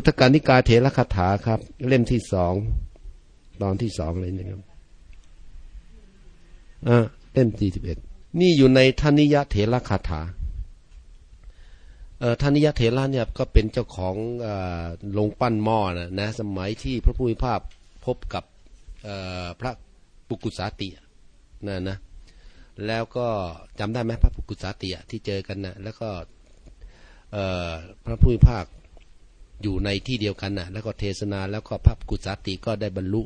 ขุทกานิกายเถระคาถาครับ เล่มที่สองตอนที่สองเลยนะครับอ่าเล่มที่สิบเอ็ดนี่อยู่ในธนิยะเถระคาถาเอ่อธนิยะเถระเนี่ยก็เป็นเจ้าของอลงปั้นหม้อนะนะสมัยที่พระผู้มีภาพพบกับพระปุกุสาตินะนะแล้วก็จำได้ไหมพระปุกุสาติที่เจอกันนะแล้วก็พระผู้มีภาค อยู่ในที่เดียวกันนะแล้วก็เทศนาแล้วก็พระกุสาติก็ได้บรรลุ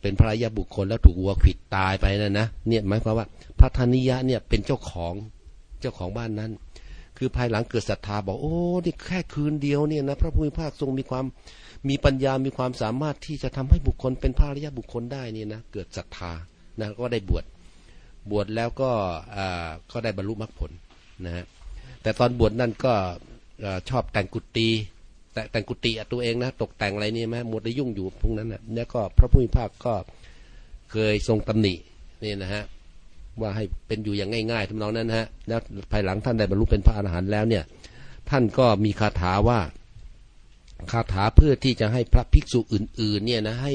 เป็นพระยาบุคคลแล้วถูกวัวขิดตายไปนะนะเนี่ยหมายความว่าพระธนิยะเนี่ยเป็นเจ้าของเจ้าของบ้านนั้น คือภายหลังเกิดศรัทธาบอกโอ้นี่แค่คืนเดียวเนี่ยนะพระผู้มีภาคทรงมีความมีปัญญามีความสามารถที่จะทำให้บุคคลเป็นพระอริยบุคคลได้นี่นะเกิดศรัทธานะก็ได้บวชบวชแล้วก็ก็ได้บรรลุมรรคผลนะฮะแต่ตอนบวชนั่นก็ชอบแต่งกุฏิ แต่แต่งกุฏิตัวเองนะตกแต่งอะไรนี่ไหมหมดได้ยุ่งอยู่พวกนั้นนะแล้วก็พระผู้มีภาคก็เคยทรงตำหนินี่นะฮะว่าให้เป็นอยู่อย่างง่ายๆทำนองนั้นนะฮะแล้วภายหลังท่านได้บรรลุเป็นพระอรหันต์แล้วเนี่ย ท่านก็มีคาถาว่าคาถาเพื่อที่จะให้พระภิกษุอื่น ๆ เนี่ยนะให้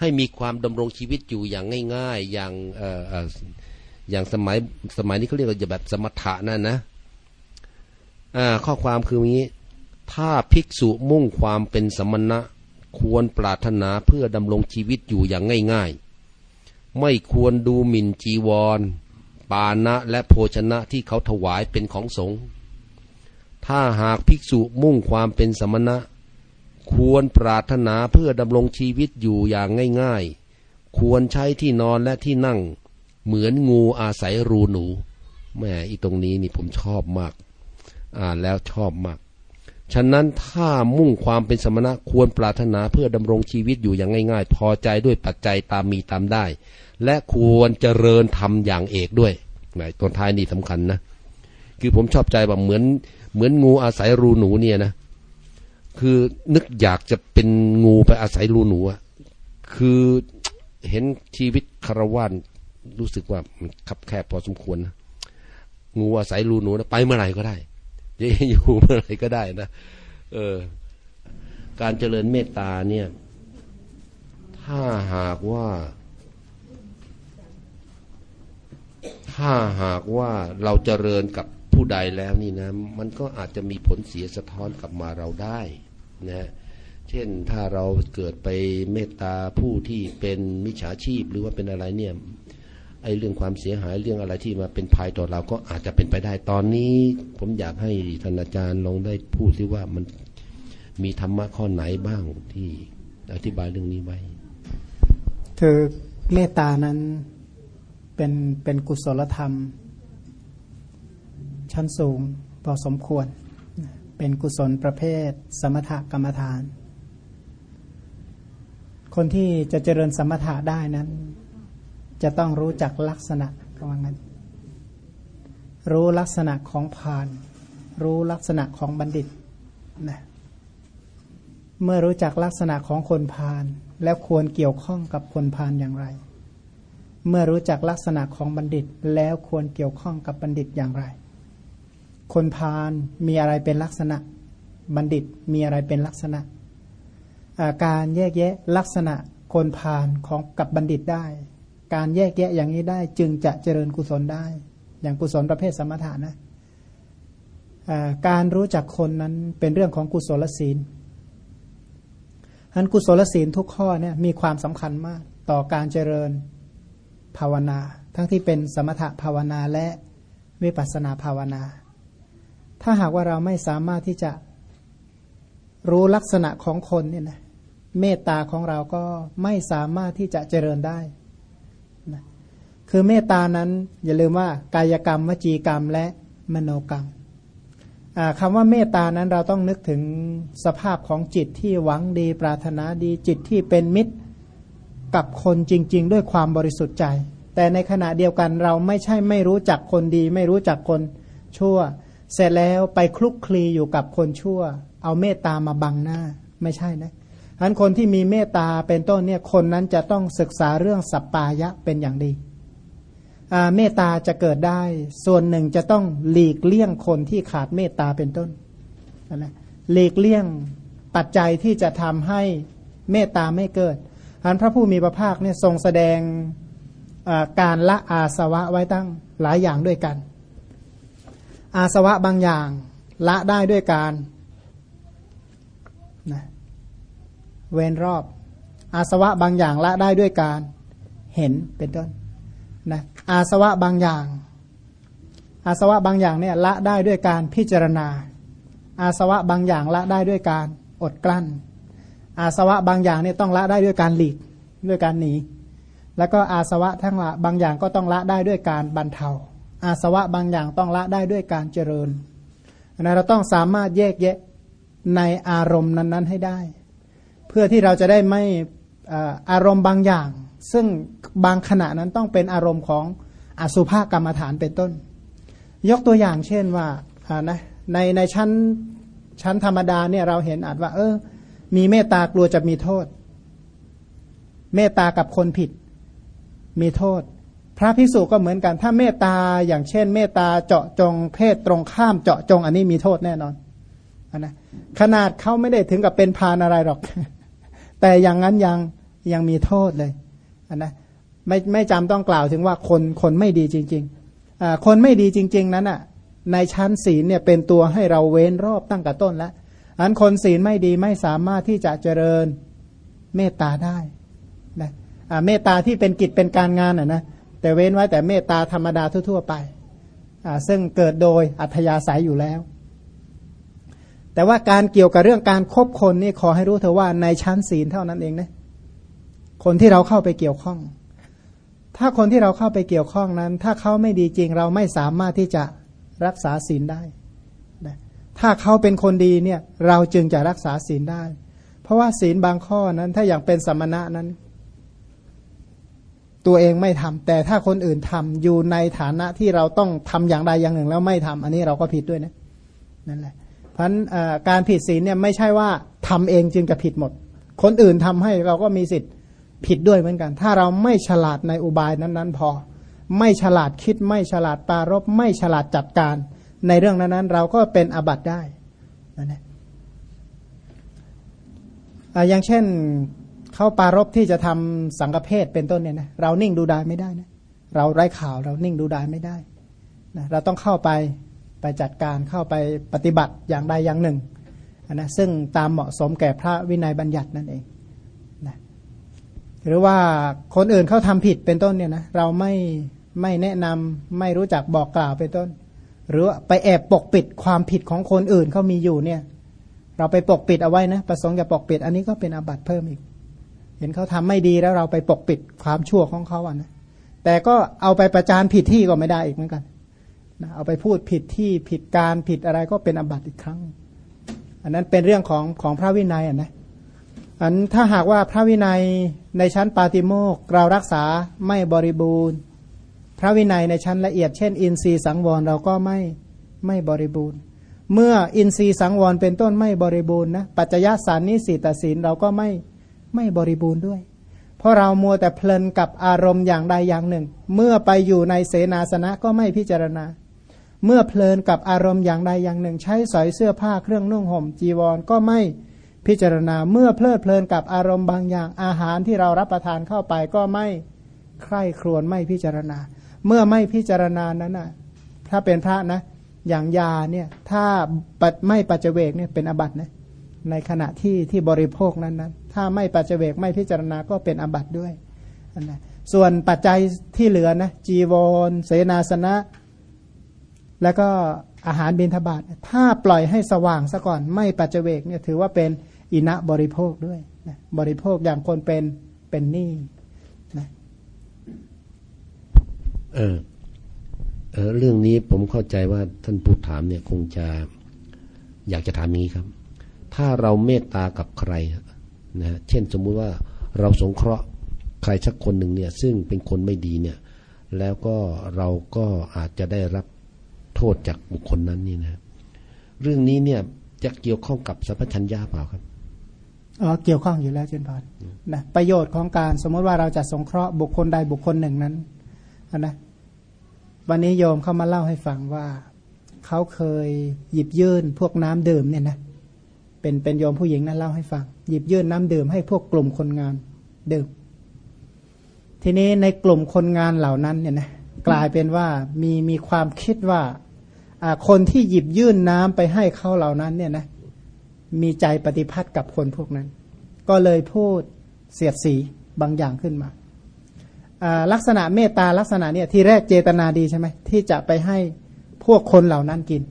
ให้มีความดำรงชีวิตอยู่อย่างง่าย ๆ อย่างเอ่ออย่างสมัยสมัยนี้เขาเรียกว่าแบบสมถะนั่นนะอ่าข้อความคืออย่างนี้ ถ้าภิกษุมุ่งความเป็นสมณะควรปรารถนาเพื่อดำรงชีวิตอยู่อย่างง่ายๆ ไม่ควรดูหมิ่นจีวร ปานะและโภชนะที่เขาถวายเป็นของสงฆ์ถ้าหากภิกษุมุ่งความเป็นสมณะ ควรปรารถนาเพื่อดำรงชีวิตอยู่อย่างง่ายๆ ควรใช้ที่นอนและที่นั่ง เหมือนงูอาศัยรูหนูแม่อีตรงนี้นี่ผมชอบมาก อ่านแล้วชอบมาก ฉะนั้นถ้ามุ่งความเป็นสมณะควรปรารถนาเพื่อดำรงชีวิตอยู่อย่างง่าย ๆ พอใจด้วยปัจจัยตามมีตามได้ และควรเจริญทำอย่างเอกด้วยไหนตอนท้ายนี่สำคัญนะ คือผมชอบใจแบบเหมือน เหมือนงูอาศัยรูหนูเนี่ยนะ คือนึกอยากจะเป็นงูไปอาศัยรูหนูอะคือเห็นชีวิตคารวานรู้สึกว่ามันคับแคบพอสมควรนะงูอาศัยรูหนูนะไปเมื่อไหร่ก็ได้ จะอยู่เมื่อไรก็ได้นะเออ การเจริญเมตตาเนี่ย ถ้าหากว่า ถ้าหากว่าเราเจริญกับผู้ใดแล้วนี่นะ มันก็อาจจะมีผลเสียสะท้อนกลับมาเราได้นะเช่นถ้าเราเกิดไปเมตตาผู้ที่เป็นมิจฉาชีพหรือว่าเป็นอะไรเนี่ย ไอ้เรื่องความเสียหายเรื่องอะไรที่มาเป็นภัยต่อเราก็อาจจะเป็นไปได้ตอนนี้ ผมอยากให้ท่านอาจารย์ลองได้พูดซิว่ามันมีธรรมะข้อไหนบ้างที่อธิบายเรื่องนี้ไว้คือเมตานั้นเป็นเป็นกุศลธรรม ชั้นสูงพอสมควร เป็นกุศลประเภท สมถกรรมฐาน คนที่จะเจริญสมถะได้นั้น จะต้องรู้จักลักษณะกำลังนั้นรู้ลักษณะของผาน รู้ลักษณะของบัณฑิตนะเมื่อรู้จักลักษณะของคนพาลแล้วควรเกี่ยวข้องกับคนพาลอย่างไร เมื่อรู้จักลักษณะของบัณฑิต แล้วควรเกี่ยวข้องกับบัณฑิตอย่างไร คนพาลมีอะไรเป็นลักษณะ บัณฑิตมีอะไรเป็นลักษณะ การแยกแยะลักษณะคนพาลของกับบัณฑิตได้ การแยกแยะอย่างนี้ได้จึงจะเจริญกุศลได้ อย่างกุศลประเภทสมถะนะการรู้จักคนนั้นเป็นเรื่องของกุศลศีลอันกุศลศีลทุกข้อเนี่ยมีความสำคัญมาก ต่อการเจริญภาวนา ทั้งที่เป็นสมถะภาวนาและวิปัสนาภาวนา ถ้าหากว่าเราไม่สามารถที่จะรู้ลักษณะของคนเนี่ยนะเมตตาของเราก็ไม่สามารถที่จะเจริญได้ คือเมตานั้นอย่าลืมว่ากายกรรม วจีกรรมและมโนกรรมคำว่าเมตตานั้นเราต้องนึกถึงสภาพของจิตที่หวังดีปรารถนาดีจิตที่เป็นมิตรกับคนจริง ๆ ด้วยความบริสุทธิ์ใจ แต่ในขณะเดียวกันเราไม่ใช่ไม่รู้จักคนดี ไม่รู้จักคนชั่ว เสร็จแล้วไปคลุกคลีอยู่กับคนชั่ว เอาเมตตามาบังหน้าไม่ใช่นะฉะนั้นคนที่มีเมตตาเป็นต้นเนี่ยคนนั้นจะต้องศึกษาเรื่องสัปปายะเป็นอย่างดี เมตตาจะเกิดได้ ส่วนหนึ่งจะต้องหลีกเลี่ยงคนที่ขาดเมตตาเป็นต้นนะหลีกเลี่ยงปัจจัยที่จะทำให้เมตตาไม่เกิดอันพระผู้มีพระภาคเนี่ยทรงแสดงการละอาสวะไว้ตั้งหลายอย่างด้วยกัน อาสวะบางอย่างละได้ด้วยการนะเว้นรอบ อาสวะบางอย่างละได้ด้วยการเห็นเป็นต้น นะอาสวะบางอย่าง อาสวะบางอย่างเนี่ยละได้ด้วยการพิจารณา อาสวะบางอย่างละได้ด้วยการอดกลั้น อาสวะบางอย่างเนี่ยต้องละได้ด้วยการหลีกด้วยการหนี แล้วก็อาสวะทั้งละบางอย่างก็ต้องละได้ด้วยการบรรเทา อาสวะบางอย่างต้องละได้ด้วยการเจริญนะเราต้องสามารถแยกแยะในอารมณ์นั้น ๆ ให้ได้ เพื่อที่เราจะได้ไม่อารมณ์บางอย่าง ซึ่งบางขณะนั้นต้องเป็นอารมณ์ของอสุภกรรมฐานเป็นต้น ยกตัวอย่างเช่นว่านะในในชั้นชั้นธรรมดาเนี่ยเราเห็นอาจว่า เออ มีเมตตากลัวจะมีโทษ เมตตากับคนผิด มีโทษ พระภิกษุก็เหมือนกัน ถ้าเมตตาอย่างเช่น เมตตาเจาะจงเพศตรงข้ามเจาะจง อันนี้มีโทษแน่นอนนะขนาดเขาไม่ได้ถึงกับเป็นพานอะไรหรอก แต่อย่างนั้นยังยังมีโทษเลย นะไม่ไม่จำต้องกล่าวถึงว่าคนคนไม่ดีจริงๆคนไม่ดีจริง ๆ นั้นอะในชั้นศีลเนี่ยเป็นตัวให้เราเว้นรอบตั้งแต่ต้นแล้วอันคนศีลไม่ดีไม่สามารถที่จะเจริญเมตตาได้นะเมตตาที่เป็นกิจเป็นการงานอะนะแต่เว้นไว้แต่เมตตาธรรมดาทั่ว ๆ ไปซึ่งเกิดโดยอัธยาศัยอยู่แล้ว แต่ว่าการเกี่ยวกับเรื่องการครบคนนี่ขอให้รู้เถอว่าในชั้นศีลเท่านั้นเองนะ คนที่เราเข้าไปเกี่ยวข้อง ถ้าคนที่เราเข้าไปเกี่ยวข้องนั้น ถ้าเขาไม่ดีจริงเราไม่สามารถที่จะรักษาศีลได้ ถ้าเขาเป็นคนดีเนี่ยเราจึงจะรักษาศีลได้ เพราะว่าศีลบางข้อนั้น ถ้าอย่างเป็นสมณะนั้น ตัวเองไม่ทำแต่ถ้าคนอื่นทำอยู่ในฐานะที่เราต้องทำอย่างใดอย่างหนึ่งแล้วไม่ทำอันนี้เราก็ผิดด้วยนะนั่นแหละเพราะฉะนั้นการผิดศีลเนี่ยไม่ใช่ว่าทำเองจึงจะผิดหมด คนอื่นทำให้เราก็มีสิทธิ์ ผิดด้วยเหมือนกัน ถ้าเราไม่ฉลาดในอุบายนั้น ๆ พอ ไม่ฉลาดคิดไม่ฉลาดปารบไม่ฉลาดจัดการ ในเรื่องนั้นๆ เราก็เป็นอบัตได้นั่นแหละอย่างเช่นเขาปารบที่จะทำสังฆเพศเป็นต้นเนี่ยนะเรานิ่งดูดายไม่ได้นะเราไร้ข่าวเรานิ่งดูดายไม่ได้นะเราต้องเข้าไปไปจัดการเข้าไปปฏิบัติอย่างใดอย่างหนึ่งนะซึ่งตามเหมาะสมแก่พระวินัยบัญญัตินั่นเอง หรือว่าคนอื่นเขาทำผิดเป็นต้นเนี่ยนะเราไม่ไม่แนะนำไม่รู้จักบอกกล่าวเป็นต้น หรือไปแอบปกปิดความผิดของคนอื่นเขามีอยู่เนี่ย เราไปปกปิดเอาไว้นะประสงค์จะปกปิด อันนี้ก็เป็นอาบัติเพิ่มอีก เห็นเขาทำไม่ดีแล้วเราไปปกปิดความชั่วของเขาอะนะแต่ก็เอาไปประจานผิดที่ก็ไม่ได้อีกเหมือนกันนะเอาไปพูดผิดที่ผิดการผิดอะไรก็เป็นอบัติอีกครั้ง อันนั้นเป็นเรื่องของของพระวินัยอะนะ อันถ้าหากว่าพระวินัยในชั้นปาติโมกเรารักษาไม่บริบูรณ์ พระวินัยในชั้นละเอียดเช่น อินทรีย์สังวรเราก็ไม่ไม่บริบูรณ์ เมื่ออินทรีย์สังวรเป็นต้นไม่บริบูรณ์นะปัจจยสารนิสีตศีลเราก็ไม่ไม่บริบูรณ์ด้วย เพราะเรามัวแต่เพลินกับอารมณ์อย่างใดอย่างหนึ่ง เมื่อไปอยู่ในเสนาสนะก็ไม่พิจารณา เมื่อเพลินกับอารมณ์อย่างใดอย่างหนึ่ง ใช้สอยเสื้อผ้าเครื่องนุ่งห่มจีวรก็ไม่ พิจารณาเมื่อเพลิดเพลินกับอารมณ์บางอย่างอาหารที่เรารับประทานเข้าไปก็ไม่ใคร่ครวญไม่พิจารณา เมื่อไม่พิจารณานั้นนะถ้าเป็นพระนะ อย่างยาเนี่ยถ้าไม่ปัจเจกเนี่ยเป็นอบัตนะในขณะที่ที่บริโภคนั้นนั้นถ้าไม่ปัจเจกไม่พิจารณาก็เป็นอบัตด้วยนะส่วนปัจจัยที่เหลือนะจีวรเสนาสนะ แล้วก็อาหารบิณฑบาตถ้าปล่อยให้สว่างซะก่อน ไม่ปัจเจกเนี่ยถือว่าเป็น อินะบริโภคด้วยนะบริโภคอย่างคนเป็นเป็นหนี้นะเออเออเรื่องนี้ผมเข้าใจว่าท่านผู้ถามเนี่ยคงจะอยากจะถามนี้ครับ ถ้าเราเมตตากับใครนะเช่นสมมุติว่าเราสงเคราะห์ใครสักคนหนึ่งเนี่ย ซึ่งเป็นคนไม่ดีเนี่ย แล้วก็เราก็อาจจะได้รับโทษจากบุคคลนั้นนี่นะ เรื่องนี้เนี่ยจะเกี่ยวข้องกับสัพพัญญาเปล่าครับ เกี่ยวข้องอยู่แล้วเช่นพานนะประโยชน์ของการสมมติว่าเราจะสงเคราะห์บุคคลใดบุคคลหนึ่งนั้นนะวันนี้โยมเข้ามาเล่าให้ฟังว่าเขาเคยหยิบยื่นพวกน้ำดื่มเนี่ยนะเป็นเป็นโยมผู้หญิงนั้นเล่าให้ฟัง หยิบยื่นน้ำดื่มให้พวกกลุ่มคนงานดื่ม ทีนี้ในกลุ่มคนงานเหล่านั้นเนี่ยนะกลายเป็นว่ามีมีความคิดว่าคนที่หยิบยื่นน้ำไปให้เขาเหล่านั้นเนี่ยนะ มีใจปฏิพัติกับคนพวกนั้น ก็เลยพูดเสียดสีบางอย่างขึ้นมาลักษณะเมตตาลักษณะเนี่ยที่แรกเจตนาดีใช่ไหมที่จะไปให้พวกคนเหล่านั้นกิน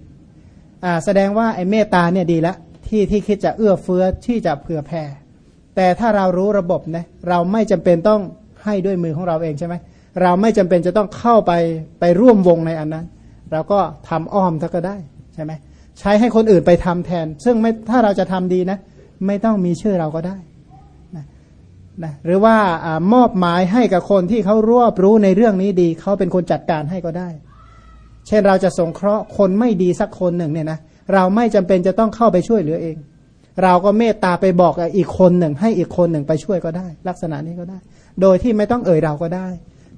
แสดงว่าไอ้เมตตาเนี่ยดีล้วที่ที่คิดจะเอื้อเฟื้อที่จะเผื่อแผ่แต่ถ้าเรารู้ระบบนะเราไม่จำเป็นต้องให้ด้วยมือของเราเองใช่ไหมเราไม่จำเป็นจะต้องเข้าไปไปร่วมวงในอันนั้น เราก็ทำอ้อมถ้าก็ได้ใช่ไหม ใช้ให้คนอื่นไปทำแทน ซึ่งไม่ถ้าเราจะทำดีนะ ไม่ต้องมีชื่อเราก็ได้นะนะหรือว่าอมอบหมายให้กับคนที่เขารวบรู้ในเรื่องนี้ดีเขาเป็นคนจัดการให้ก็ได้ เช่นเราจะสงเคราะห์คนไม่ดีสักคนหนึ่งเนี่ยนะเราไม่จำเป็นจะต้องเข้าไปช่วยเหลือเอง เราก็เมตตาไปบอกอีกคนหนึ่ง ให้อีกคนหนึ่งไปช่วยก็ได้ ลักษณะนี้ก็ได้ โดยที่ไม่ต้องเอ่ยเราก็ได้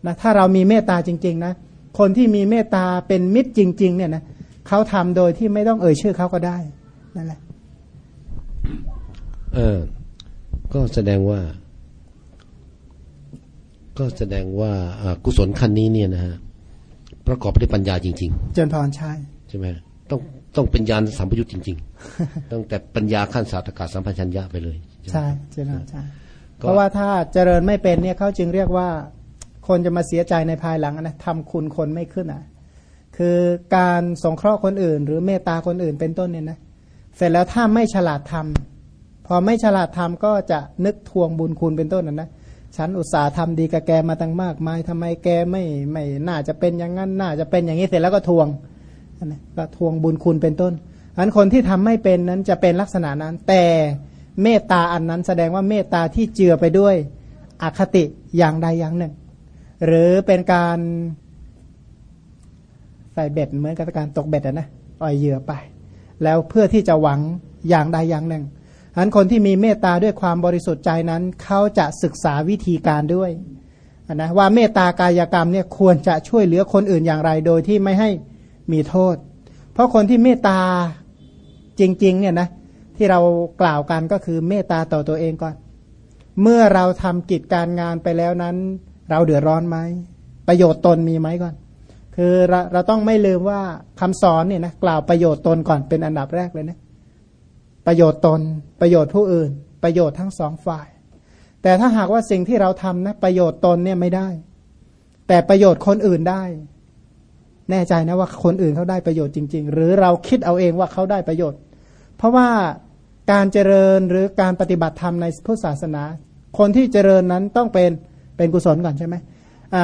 นะถ้าเรามีเมตตาจริง ๆ นะ คนที่มีเมตตาเป็นมิตรจริง ๆ เนี่ยนะ เขาทำโดยที่ไม่ต้องเอ่ยชื่อเขาก็ได้นั่นแหละเออก็แสดงว่า ก็แสดงว่ากุศลขั้นนี้เนี่ยนะฮะประกอบด้วยปัญญาจริง ๆ เจนพรใช่ใช่ไหมต้องต้องเป็นญาณสัมปยุตจริง ๆต้องแต่ปัญญาขั้นสาธกาสัมพันญะไปเลย ใช่เจริญใช่เพราะว่าถ้าเจริญไม่เป็นเนี่ยเขาจึงเรียกว่า คนจะมาเสียใจในภายหลังนะทำคุณคนไม่ขึ้นอะ คือการสงเคราะห์คนอื่น หรือเมตตาคนอื่นเป็นต้นเนี่ยนะเสร็จแล้วถ้าไม่ฉลาดทำพอไม่ฉลาดทำก็จะนึกทวงบุญคุณเป็นต้นนะนะฉันอุตส่าห์ทำดีกับแกมาตั้งมากมายทำไมแกไม่ไม่น่าจะเป็นอย่างนั้นน่าจะเป็นอย่างนี้เสร็จแล้วก็ทวงนะก็ทวงบุญคุณเป็นต้นอันคนที่ทำไม่เป็นนั้นจะเป็นลักษณะนั้น แต่เมตตาอันนั้นแสดงว่าเมตตาที่เจือไปด้วยอคติอย่างใดอย่างหนึ่ง หรือเป็นการ ใส่เบ็ดเหมือนกับการตกเบ็ดนะปล่อยเหยื่อไป แล้วเพื่อที่จะหวังอย่างใดอย่างหนึ่งฉะนั้นคนที่มีเมตตาด้วยความบริสุทธิ์ใจนั้น เขาจะศึกษาวิธีการด้วยนะว่าเมตตากายกรรมเนี่ยควรจะช่วยเหลือคนอื่นอย่างไรโดยที่ไม่ให้มีโทษ เพราะคนที่เมตตาจริงๆเนี่ยนะที่เรากล่าวกันก็คือเมตตาต่อตัวเองก่อน เมื่อเราทำกิจการงานไปแล้วนั้น เราเดือดร้อนไหมประโยชน์ตนมีไหมก่อน คือเราเราต้องไม่ลืมว่าคำสอนเนี่ยนะกล่าวประโยชน์ตนก่อนเป็นอันดับแรกเลยนะประโยชน์ตน ประโยชน์ผู้อื่น ประโยชน์ทั้งสองฝ่าย แต่ถ้าหากว่าสิ่งที่เราทำนะประโยชน์ตนเนี่ยไม่ได้ แต่ประโยชน์คนอื่นได้ แน่ใจนะว่าคนอื่นเขาได้ประโยชน์จริง ๆ หรือเราคิดเอาเองว่าเขาได้ประโยชน์ เพราะว่าการเจริญหรือการปฏิบัติธรรมในพุทธศาสนา คนที่เจริญนั้นต้องเป็นเป็นกุศลก่อนใช่ไหม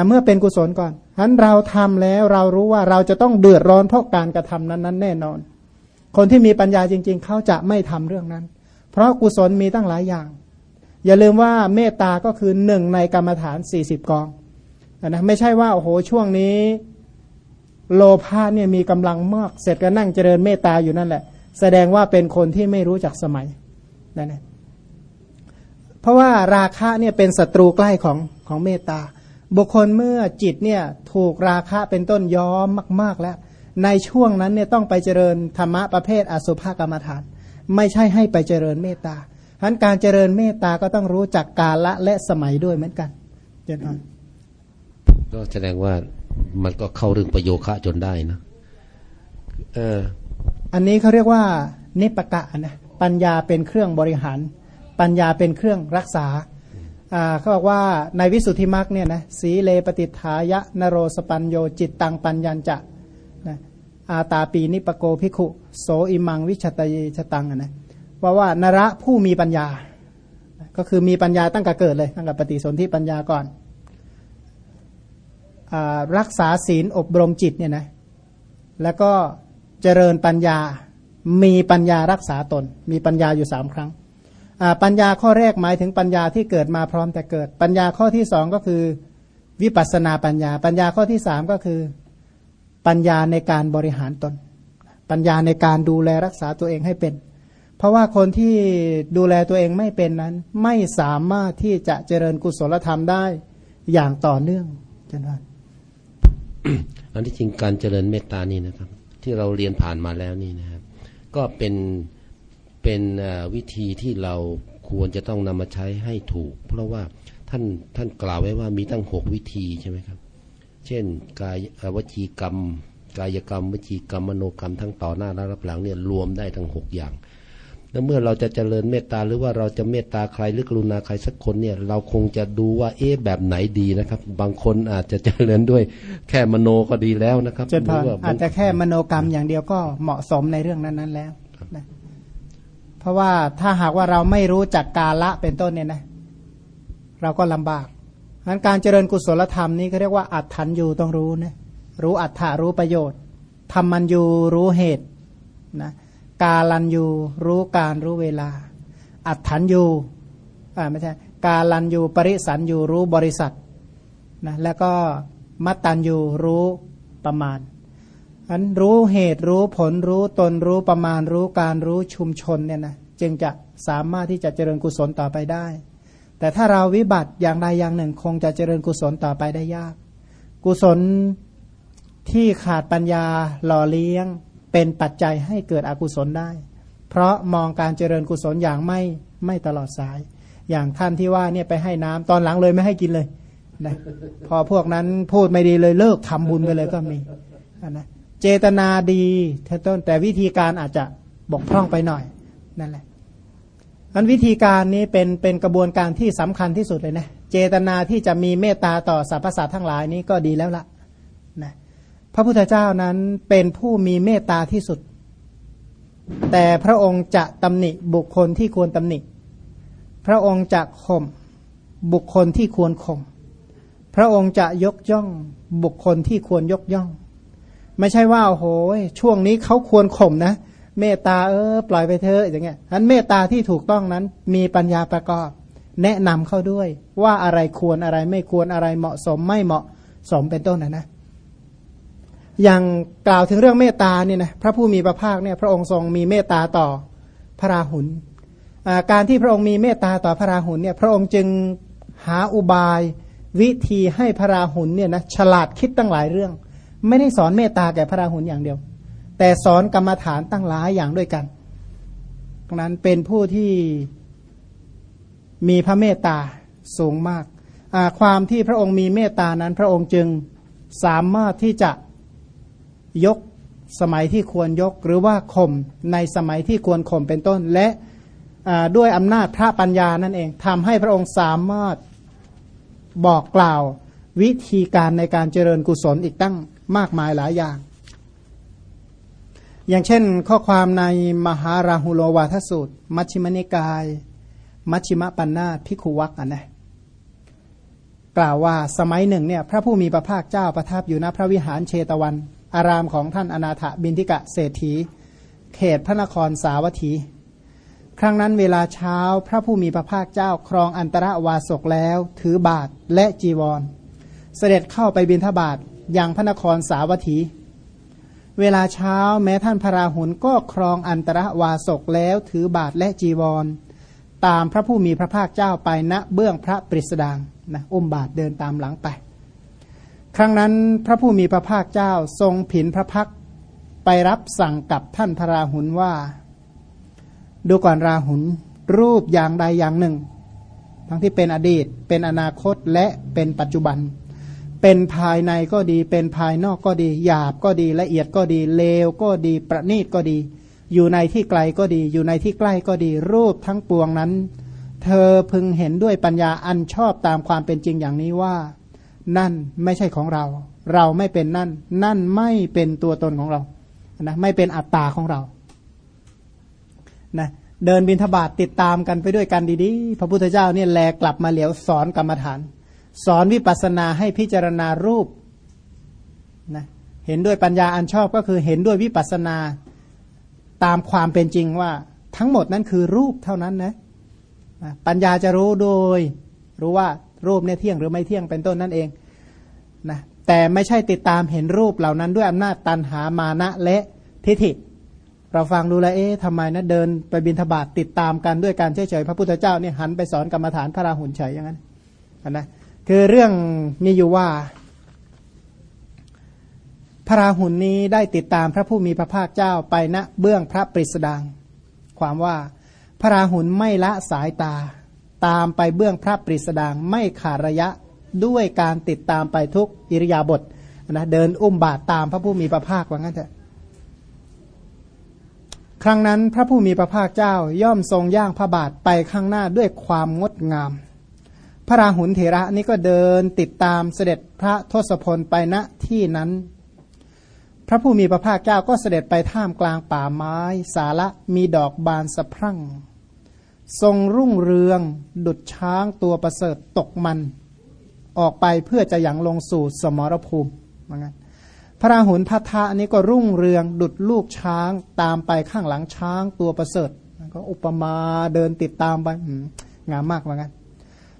เมื่อเป็นกุศลก่อนฉะนั้นเราทำแล้วเรารู้ว่าเราจะต้องเดือดร้อนเพราะการกระทำนั้นนั้นแน่นอน คนที่มีปัญญาจริง ๆ เขาจะไม่ทำเรื่องนั้น เพราะกุศลมีตั้งหลายอย่าง อย่าลืมว่าเมตตาก็คือหนึ่งในกรรมฐานสี่สิบกองนะไม่ใช่ว่าโอ้โหช่วงนี้ โลภะเนี่ยมีกำลังมาก เสร็จก็นั่งเจริญเมตตาอยู่นั่นแหละ แสดงว่าเป็นคนที่ไม่รู้จักสมัยนั่นแหละเพราะว่าราคะเนี่ยเป็นศัตรูใกล้ของของเมตตา บุคคลเมื่อจิตเนี่ยถูกราคะเป็นต้นย้อมมาก ๆแล้ว ในช่วงนั้นเนี่ยต้องไปเจริญธรรมะประเภทอสุภกรรมฐาน ไม่ใช่ให้ไปเจริญเมตตาฉะนั้นการเจริญเมตตาก็ต้องรู้จักกาละและสมัยด้วยเหมือนกันเจนอนก็แสดงว่ามันก็เข้าเรื่องประโยคะจนได้นะเอออันนี้เขาเรียกว่านิปกะนะปัญญาเป็นเครื่องบริหาร ปัญญาเป็นเครื่องรักษา เขาบอกว่าในวิสุทธิมรรคเนี่ยนะสีเลปฏิทายะนโรสปัญโยจิตตังปัญญัญจะนะอาตาปีนิปโกภิกขุโสอิมังวิชตยชตังนะว่าว่านระผู้มีปัญญา ก็คือมีปัญญาตั้งแต่เกิดเลยตั้งแต่ปฏิสนธิปัญญาก่อนอรักษาศีลอบรมจิตเนี่ยนะแล้วก็เจริญปัญญามีปัญญารักษาตน มีปัญญาอยู่สามครั้ง ปัญญาข้อแรกหมายถึงปัญญาที่เกิดมาพร้อมแต่เกิด ปัญญาข้อที่สองก็คือ วิปัสนาปัญญา ปัญญาข้อที่สามก็คือ ปัญญาในการบริหารตน ปัญญาในการดูแลรักษาตัวเองให้เป็น เพราะว่าคนที่ดูแลตัวเองไม่เป็นนั้น ไม่สามารถที่จะเจริญกุศลธรรมได้อย่างต่อเนื่องจันทร์อันที่จริงการเจริญเมตตานี่นะครับ ที่เราเรียนผ่านมาแล้วนี่นะครับ ก็เป็น เป็นวิธีที่เราควรจะต้องนำมาใช้ให้ถูก เพราะว่าท่านท่านกล่าวไว้ว่ามีตั้งหกวิธีใช่ไหมครับ เช่นกายวจีกรรม กายกรรม วจีกรรมมโนกรรมทั้งต่อหน้าและรับหลังเนี่ยรวมได้ทั้งหกอย่างแล้วเมื่อเราจะเจริญเมตตาหรือว่าเราจะเมตตาใครหรือกรุณาใครสักคนเนี่ยเราคงจะดูว่าเอ๊ะแบบไหนดีนะครับ บางคนอาจจะเจริญด้วยแค่มโนก็ดีแล้วนะครับจนพออาจจะแค่มโนกรรมอย่างเดียวก็เหมาะสมในเรื่องนั้นๆแล้วนะ เพราะว่าถ้าหากว่าเราไม่รู้จักกาละเป็นต้นเนี่ยนะ เราก็ลำบากงั้นการเจริญกุศลธรรมนี้เขาเรียกว่าอัตถันยูต้องรู้นะรู้อัตถารู้ประโยชน์ทำมันยูรู้เหตุนะกาลันยูรู้การรู้เวลา อัตถันยูอ่าไม่ใช่กาลันยูปริสันยูรู้บริษัทนะแล้วก็มัตตันยูรู้ประมาณ อันรู้เหตุรู้ผลรู้ตนรู้ประมาณรู้การรู้ชุมชนเนี่ยนะจึงจะสามารถที่จะเจริญกุศลต่อไปได้ แต่ถ้าเราวิบัติอย่างใดอย่างหนึ่งคงจะเจริญกุศลต่อไปได้ยาก กุศลที่ขาดปัญญาหล่อเลี้ยงเป็นปัจจัยให้เกิดอกุศลได้ เพราะมองการเจริญกุศลอย่างไม่ไม่ตลอดสาย อย่างท่านที่ว่าเนี่ยไปให้น้ำตอนหลังเลยไม่ให้กินเลยนะพอพวกนั้นพูดไม่ดีเลยเลิกทำบุญไปเลยก็มีนะ เจตนาดีต้นแต่วิธีการอาจจะบกพร่องไปหน่อยนั่นแหละอันวิธีการนี้เป็นเป็นกระบวนการที่สำคัญที่สุดเลยนะเจตนาที่จะมีเมตตาต่อสรรพสัตว์ทั้งหลายนี้ก็ดีแล้วละนะพระพุทธเจ้านั้นเป็นผู้มีเมตตาที่สุด แต่พระองค์จะตำหนิบุคคลที่ควรตำหนิ พระองค์จะข่มบุคคลที่ควรข่มพระองค์จะยกย่องบุคคลที่ควรยกย่อง ไม่ใช่ว่าโอ้โหช่วงนี้เขาควรข่มนะ เมตตาเออปล่อยไปเถอะอย่างเงี้ยนั้นเมตตาที่ถูกต้องนั้นมีปัญญาประกอบ แนะนำเข้าด้วย ว่าอะไรควรอะไรไม่ควรอะไรเหมาะสมไม่เหมาะสมเป็นต้นนะนะอย่างกล่าวถึงเรื่องเมตตาเนี่ยนะพระผู้มีพระภาคเนี่ยพระองค์ทรงมีเมตตาต่อพระราหุลการที่พระองค์มีเมตตาต่อพระราหุลเนี่ยพระองค์จึงหาอุบายวิธีให้พระราหุลเนี่ยนะฉลาดคิดตั้งหลายเรื่อง ไม่ได้สอนเมตตาแก่พระราหุลอย่างเดียว แต่สอนกรรมฐานตั้งหลายอย่างด้วยกันนั้นเป็นผู้ที่มีพระเมตตาสูงมาก ความที่พระองค์มีเมตตานั้น พระองค์จึงสามารถที่จะยกสมัยที่ควรยกหรือว่าข่มในสมัยที่ควรข่มเป็นต้น และด้วยอำนาจพระปัญญานั่นเองทำให้พระองค์สามารถบอกกล่าววิธีการในการเจริญกุศลอีกตั้ง มากมายหลายอย่าง อย่างเช่นข้อความในมหาราหุโลวาทสูตร มัชฌิมนิกาย มัชฌิมปัญนาพิคุวักอันนะกล่าวว่าสมัยหนึ่งเนี่ยพระผู้มีพระภาคเจ้าประทับอยู่ณพระวิหารเชตวัน อารามของท่านอนาถบินทิกะเศรษฐี เขตพระนครสาวัตถี ครั้งนั้นเวลาเช้าพระผู้มีพระภาคเจ้าครองอันตรวาสกแล้ว ถือบาทและจีวร เสด็จเข้าไปบินทบาท อยังพระนครสาวัตถี เวลาเช้าแม้ท่านพระราหุลก็ครองอันตรวาสกแล้วถือบาทและจีวร ตามพระผู้มีพระภาคเจ้าไปณเบื้องพระปริสดางนะอุ้มบาทเดินตามหลังไป ครั้งนั้นพระผู้มีพระภาคเจ้าทรงผินพระพักไปรับสั่งกับท่านพระราหุลว่า ดูก่อนราหุลรูปอย่างใดอย่างหนึ่ง ทั้งที่เป็นอดีตเป็นอนาคตและเป็นปัจจุบัน เป็นภายในก็ดี เป็นภายนอกก็ดี หยาบก็ดีละเอียดก็ดี เลวก็ดีประณีตก็ดี อยู่ในที่ไกลก็ดี อยู่ในที่ใกล้ก็ดี รูปทั้งปวงนั้น เธอพึงเห็นด้วยปัญญาอันชอบตามความเป็นจริงอย่างนี้ว่า นั่นไม่ใช่ของเรา เราไม่เป็นนั่น นั่นไม่เป็นตัวตนของเรานะไม่เป็นอัตตาของเรานะเดินบินทบาทติดตามกันไปด้วยกันดีๆ พระพุทธเจ้าเนี่ยแลกลับมาเหลียวสอนกรรมฐาน สอนวิปัสสนาให้พิจารณารูปนะเห็นด้วยปัญญาอันชอบก็คือเห็นด้วยวิปัสสนาตามความเป็นจริงว่าทั้งหมดนั้นคือรูปเท่านั้นนะปัญญาจะรู้โดย รู้ว่ารูปเนี่ยเที่ยงหรือไม่เที่ยงเป็นต้นนั่นเองนะแต่ไม่ใช่ติดตามเห็นรูปเหล่านั้นด้วยอำนาจตันหามานะและทิฏฐิ เราฟังดูแลเอ๊ะทำไมนะเดินไปบินทบาทติดตามกันด้วยการเฉยๆพระพุทธเจ้าเนี่ยหันไปสอนกรรมฐานพระราหุลเฉยอย่างนั้นนะ คือเรื่องมีอยู่ว่า พระราหุลนี้ได้ติดตามพระผู้มีพระภาคเจ้าไปณเบื้องพระปริสดางความว่าพระราหุลไม่ละสายตา ตามไปเบื้องพระปริสดางไม่ขาดระยะด้วยการติดตามไปทุกอิริยาบถนะเดินอุ้มบาทตามพระผู้มีพระภาคว่างั้นเถอะครั้งนั้นพระผู้มีพระภาคเจ้าย่อมทรงย่างพระบาทไปข้างหน้าด้วยความงดงาม พระราหุลเถระนี่ก็เดินติดตามเสด็จพระทศพลไปณที่นั้น พระผู้มีพระภาคเจ้าก็เสด็จไปท่ามกลางป่าไม้ สาระมีดอกบานสะพรั่ง ทรงรุ่งเรือง ดุดช้างตัวประเสริฐตกมัน ออกไปเพื่อจะยังลงสู่สมรภูมิเหมือนกันพระราหุลพัทธะนี้ก็รุ่งเรืองดุดลูกช้างตามไปข้างหลังช้างตัวประเสริฐก็อุปมาเดินติดตามไปงามมากเหมือนกัน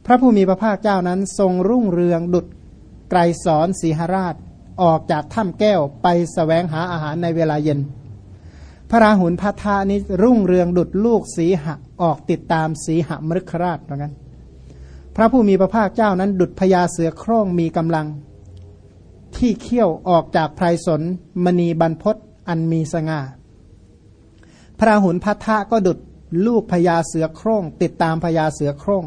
พระผู้มีพระภาคเจ้านั้นทรงรุ่งเรืองดุดไกรสอนสีหราช ออกจากถ้ำแก้วไปสแสวงหาอาหารในเวลาเย็น พระราหุลพัทธานี้รุ่งเรืองดุดลูกสีหะออกติดตามสีหมฤคราชเหมือนกันพระผู้มีพระภาคเจ้านั้นดุดพญาเสือโคร่งมีกำลัง ที่เขี้ยวออกจากไพรสนมณีบรรพศอันมีสง่าพระหุนพัทธะก็ดุดลูกพญาเสือโคร่ง ติดตามพญาเสือโคร่ง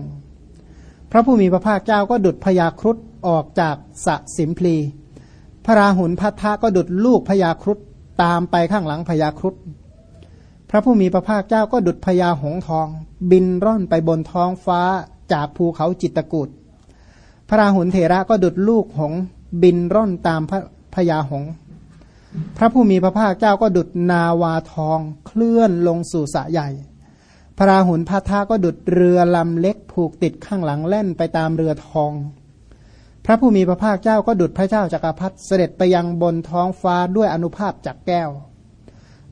พระผู้มีพระภาคเจ้าก็ดุดพญาครุฑออกจากสะสิมพลี พระราหุนพัทธะก็ดุดลูกพญาครุฑตามไปข้างหลังพญาครุฑพระผู้มีพระภาคเจ้าก็ดุดพญาหงทอง บินร่อนไปบนท้องฟ้าจากภูเขาจิตกุฏพระราหุลเถระก็ดุดลูกหงบินร่อนตามพระพญาหง พระผู้มีพระภาคเจ้าก็ดุดนาวาทองเคลื่อนลงสู่สะใหญ่ พระราหุลพัทธาก็ดุดเรือลำเล็กผูกติดข้างหลังแล่นไปตามเรือทอง พระผู้มีพระภาคเจ้าก็ดุดพระเจ้าจากักรพรรดิเสด็จไปยังบนท้องฟ้าด้วยอนุภาพจากแก้ว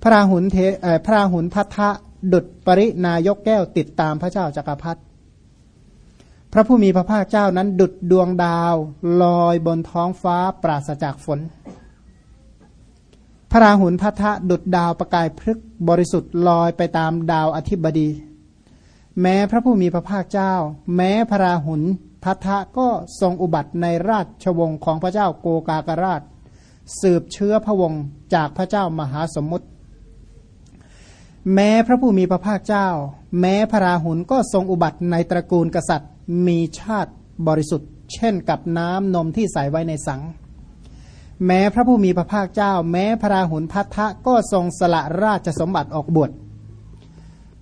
พระราหุลเทพระราหุลพัทธะดุดปรินายกแก้วติดตามพระเจ้าจากักรพรรดิพระผู้มีพระภาคเจ้านั้นดุดดวงดาวลอยบนท้องฟ้าปราศจากฝน ระราหุลพัทะดุดดาวประกายพฤกบริสุทธิ์ลอยไปตามดาวอธิบดี แม้พระผู้มีพระภาคเจ้า แม้พระราหุลพัทะก็ทรงอุบัติในราชวงศ์ของพระเจ้าโกกากราช สืบเชื้อพระวงศ์จากพระเจ้ามหาสมุทรแม้พระผู้มีพระภาคเจ้า แม้พระราหุลก็ทรงอุบัติในตระกูลกษัตริย์ มีชาติบริสุทธิ์ เช่นกับน้ำนมที่ใส่ไว้ในสัง แม้พระผู้มีพระภาคเจ้า แม้พระราหุลพัทธะก็ทรงสละราชสมบัติออกบวช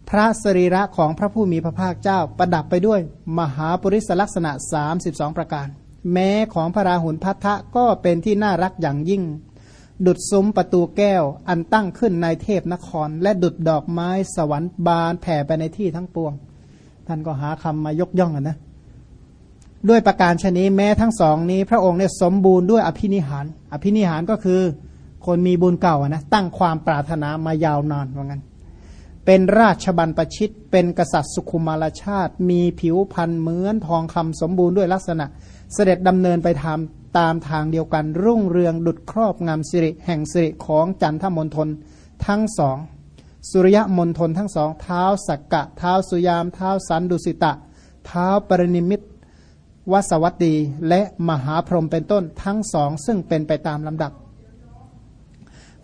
พระสรีระของพระผู้มีพระภาคเจ้าประดับไปด้วยมหาปริศลักษณะ 32 ประการ แม้ของพระราหุลพัทธะก็เป็นที่น่ารักอย่างยิ่ง ดุดซุ้มประตูแก้วอันตั้งขึ้นในเทพนคร และดุดดอกไม้สวรรค์บานแผ่ไปในที่ทั้งปวง ท่านก็หาคำมายกย่องนะ ด้วยประการชนี้แม้ทั้งสองนี้ พระองค์เนี่ยสมบูรณ์ด้วยอภินิหาร อภินิหารก็คือคนมีบุญเก่านะตั้งความปรารถนามายาวนานว่างั้น เป็นราชบัณฑชิต เป็นกษัตริย์สุขุมารชาติ มีผิวพรรณเหมือนทองคำสมบูรณ์ด้วยลักษณะ เสด็จดำเนินไปทำตามทางเดียวกัน รุ่งเรืองดุดครอบงามสิริแห่งสิริของจันทมณฑลทั้งสอง สุริยมณฑลทั้งสอง เท้าสักกะ เท้าสุยาม เท้าสันดุสิตะ เท้าปรินิมิต วสวัตดีและมหาพรหมเป็นต้นทั้งสองซึ่งเป็นไปตามลำดับ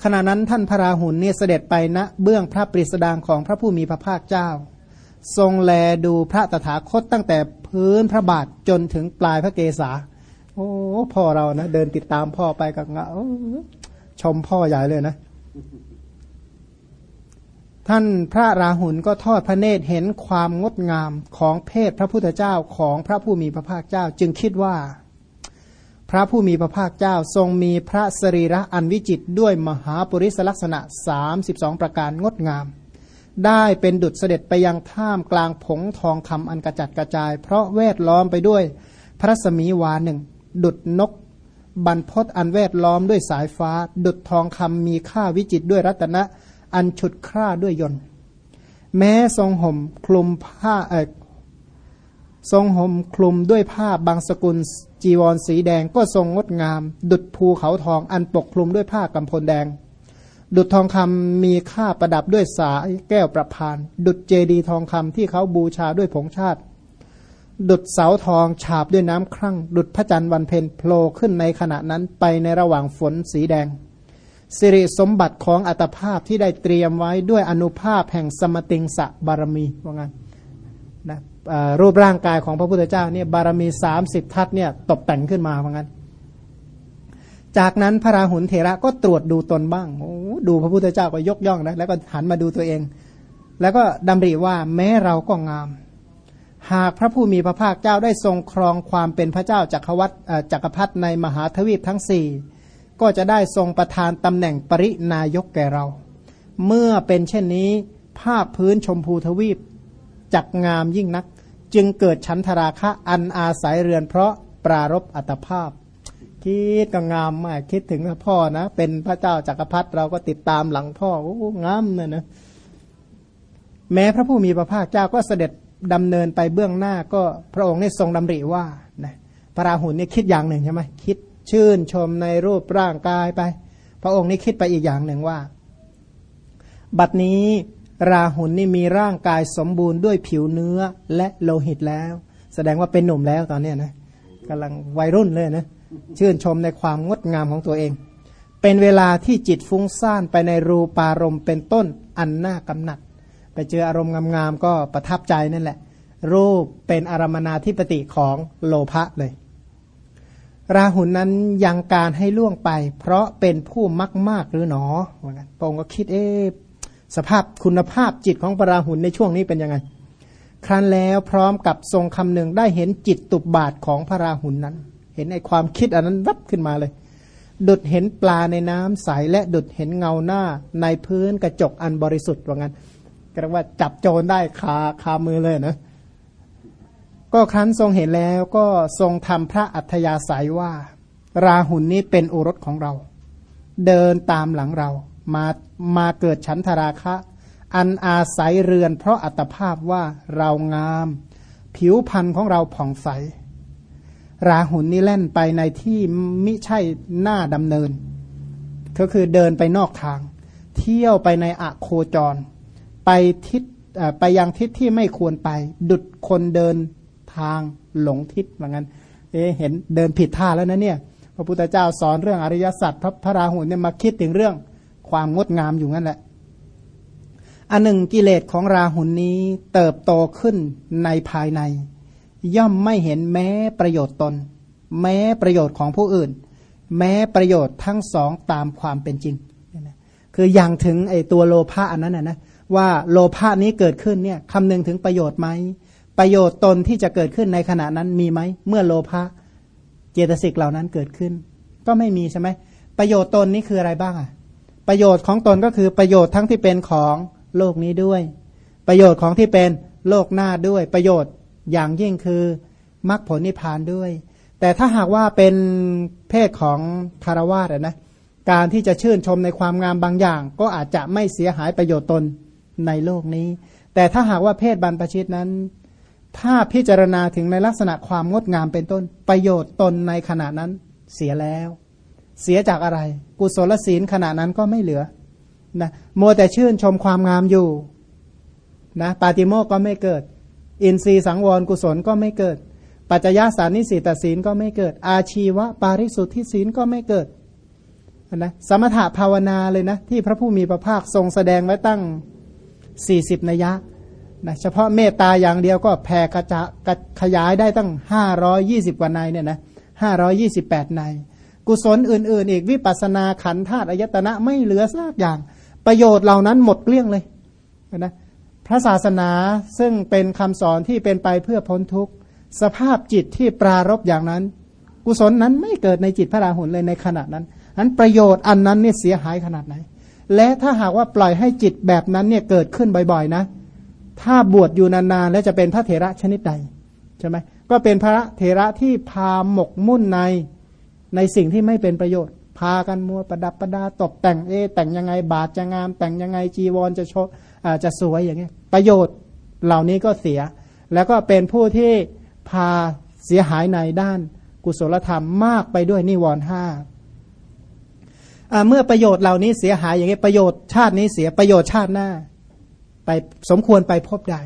ขณะนั้นท่านพระราหุลเนี่ยเสด็จไปณนะเบื้องพระปริสดางของพระผู้มีพระภาคเจ้า ทรงแลดูพระตถาคตตั้งแต่พื้นพระบาทจนถึงปลายพระเกศาโอ้พ่อเรานะเดินติดตามพ่อไปกับเงาชมพ่อใหญ่เลยนะ ท่านพระราหุลก็ทอดพระเนตรเห็นความงดงามของเพศพระพุทธเจ้าของพระผู้มีพระภาคเจ้าจึงคิดว่า พระผู้มีพระภาคเจ้าทรงมีพระสรีระอันวิจิตด้วยมหาปริศลักษณะ 32 ประการงดงาม ได้เป็นดุจเสด็จไปยังท่ามกลางผงทองคำอันกระจัดกระจาย เพราะเวทล้อมไปด้วยพระสมีวาหนึ่ง ดุจนกบรรพศอันเวทล้อมด้วยสายฟ้า ดุจทองคำมีค่าวิจิตด้วยรัตนะ อันฉุดคร่าด้วยยนต์แม้ทรงห่มคลุมผ้าเอกทรงห่มคลุมด้วยผ้าบางสกุลจีวรสีแดงก็ทรงงดงาม ดุดภูเขาทองอันปกคลุมด้วยผ้ากำพลแดง ดุดทองคำมีค่าประดับด้วยสายแก้วประพาน ดุดเจดีทองคำที่เขาบูชาด้วยผงชาติ ดุดเสาทองฉาบด้วยน้ำครั่ง ดุดพระจันทร์วันเพ็ญโผล่ขึ้นในขณะนั้นไปในระหว่างฝนสีแดง สิริสมบัติของอัตภาพที่ได้เตรียมไว้ด้วยอนุภาพแห่งสมติงสะบารมีว่างั้นนะรูปร่างกายของพระพุทธเจ้าเนี่ยบารมีสามสิบทัศเนี่ยตกแต่งขึ้นมาว่างั้น จากนั้นพระราหุลเถระก็ตรวจดูตนบ้างโอ้ดูพระพุทธเจ้าก็ยกย่องนะแล้วก็หันมาดูตัวเอง แล้วก็ดำริว่าแม้เราก็งาม หากพระผู้มีพระภาคเจ้าได้ทรงครองความเป็นพระเจ้าจักรวรรดิจักรพรรดิในมหาทวีปทั้งสี่ ก็จะได้ทรงประทานตำแหน่งปรินายกแก่เรา เมื่อเป็นเช่นนี้ภาพพื้นชมพูทวีปจักงามยิ่งนัก จึงเกิดชั้นทราคะอันอาศัยเรือนเพราะปรารบอัตภาพ คิดก็งามมากคิดถึงพ่อนะ เป็นพระเจ้าจากักรพรรดิเราก็ติดตามหลังพ่อโอ้งามเลยนะแม้พระผู้มีพระภาคเจ้าก็เสด็จดำเนินไปเบื้องหน้าก็พระองค์ได้ทรงดำริว่านะพระราหุลเนี่ยคิดอย่างหนึ่งใช่ไหมคิด ชื่นชมในรูปร่างกายไป พระองค์นี้คิดไปอีกอย่างหนึ่งว่า บัดนี้ราหุลนี่มีร่างกายสมบูรณ์ด้วยผิวเนื้อและโลหิตแล้ว แสดงว่าเป็นหนุ่มแล้วตอนนี้นะกำลังวัยรุ่นเลยนะชื่นชมในความงดงามของตัวเอง เป็นเวลาที่จิตฟุ้งซ่านไปในรูปารมณ์เป็นต้นอันน่ากำหนัด ไปเจออารมณ์งามๆก็ประทับใจนั่นแหละ รูปเป็นอารมนาธิปติของโลภะเลย ราหุนนั้นยังการให้ล่วงไป เพราะเป็นผู้มักมากหรือหนอเหมือนกันพระองค์ก็คิดเอ๊สภาพคุณภาพจิตของพระราหุลในช่วงนี้เป็นยังไง ครั้นแล้วพร้อมกับทรงคำหนึ่งได้เห็นจิตตุบบาทของพระราหุลนนั้น เห็นไอความคิดอันนั้นวับขึ้นมาเลย ดุดเห็นปลาในน้ำใสและดุดเห็นเงาหน้าในพื้นกระจกอันบริสุทธิ์ว่างั้นก็เรียกว่าจับโจรได้คาคามือเลยนะ ก็ครั้นทรงเห็นแล้วก็ทรงทำพระอัธยาศัยว่า ราหุนนี้เป็นโอรสของเรา เดินตามหลังเรา มามาเกิดชั้นธราคะ อันอาศัยเรือนเพราะอัตภาพว่าเรางาม ผิวพันธ์ของเราผ่องใส ราหุนนี้แล่นไปในที่มิใช่หน้าดำเนิน ก็คือเดินไปนอกทาง เที่ยวไปในอะโคจร ไปทิศไปยังทิศที่ไม่ควรไป ดุดคนเดิน ทางหลงทิศเหมือนกันเอ๊เห็นเดินผิดท่าแล้วนะเนี่ย พระพุทธเจ้าสอนเรื่องอริยสัจพระพระราหุลเนี่ยมาคิดถึงเรื่องความงดงามอยู่นั่นแหละอันหนึ่งกิเลสของราหุลนนี้เติบโตขึ้นในภายใน ย่อมไม่เห็นแม้ประโยชน์ตน แม้ประโยชน์ของผู้อื่น แม้ประโยชน์ทั้งสองตามความเป็นจริง คืออย่างถึงไอตัวโลภะอันนั้นนะนะว่าโลภะนี้เกิดขึ้นเนี่ยคำนึงถึงประโยชน์ไหม ประโยชน์ตนที่จะเกิดขึ้นในขณะนั้นมีไหม เมื่อโลภะเจตสิกเหล่านั้นเกิดขึ้น ก็ไม่มีใช่ไหมประโยชน์ตนนี้คืออะไรบ้างอะประโยชน์ของตนก็คือประโยชน์ทั้งที่เป็นของโลกนี้ด้วย ประโยชน์ของที่เป็นโลกหน้าด้วย ประโยชน์อย่างยิ่งคือมรรคผลนิพพานด้วย แต่ถ้าหากว่าเป็นเพศของคารวาสนะการที่จะชื่นชมในความงามบางอย่าง ก็อาจจะไม่เสียหายประโยชน์ตนในโลกนี้ แต่ถ้าหากว่าเพศบรรพชิตนั้น ถ้าพิจารณาถึงในลักษณะความงดงามเป็นต้น ประโยชน์ตนในขณะนั้นเสียแล้ว เสียจากอะไร กุศลศีลขณะนั้นก็ไม่เหลือนะโมแต่ชื่นชมความงามอยู่นะปาติโมกก็ไม่เกิด อินทรีสังวรกุศลก็ไม่เกิด ปัจจะยาสานิสิตศีลก็ไม่เกิด อาชีวะปาริสุทธิศีลก็ไม่เกิดนะสมถะภาวนาเลยนะ ที่พระผู้มีพระภาคทรงแสดงไว้ตั้งสี่สิบนัยยะ นะเฉพาะเมตตาอย่างเดียวก็แผ่กระจะขยายได้ตั้งห้าร้อยี่สิบกว่าในเนี่ยนะห้าร้อยี่สิบแปดใน กุศลอื่น ๆ อีกวิปัสนาขันธาตุอายตนะไม่เหลือสักอย่าง ประโยชน์เหล่านั้นหมดเกลี้ยงเลยนะพระศาสนาซึ่งเป็นคำสอนที่เป็นไปเพื่อพ้นทุกข์ สภาพจิตที่ปรารบอย่างนั้น กุศลนั้นไม่เกิดในจิตพระราหุลเลยในขณะนั้นนั้นประโยชน์อันนั้นเนี่ยเสียหายขนาดไหน และถ้าหากว่าปล่อยให้จิตแบบนั้นเนี่ยเกิดขึ้นบ่อยๆนะ ถ้าบวชอยู่นานๆแล้วจะเป็นพระเถระชนิดใดใช่ไหมก็เป็นพระเถระที่พาหมกมุ่นในในสิ่งที่ไม่เป็นประโยชน์ พากันมัวประดับประดาตกแต่งเอ แต่งยังไงบาทจะงาม แต่งยังไงจีวรจะโชอาจะสวยอย่างเงี้ยประโยชน์เหล่านี้ก็เสีย แล้วก็เป็นผู้ที่พาเสียหายในด้านกุศลธรรมมากไปด้วยนิวรณ์ห้าเมื่อประโยชน์เหล่านี้เสียหายอย่างนี้ประโยชน์ชาตินี้เสียประโยชน์ชาติหน้า ไปสมควรไปพบได้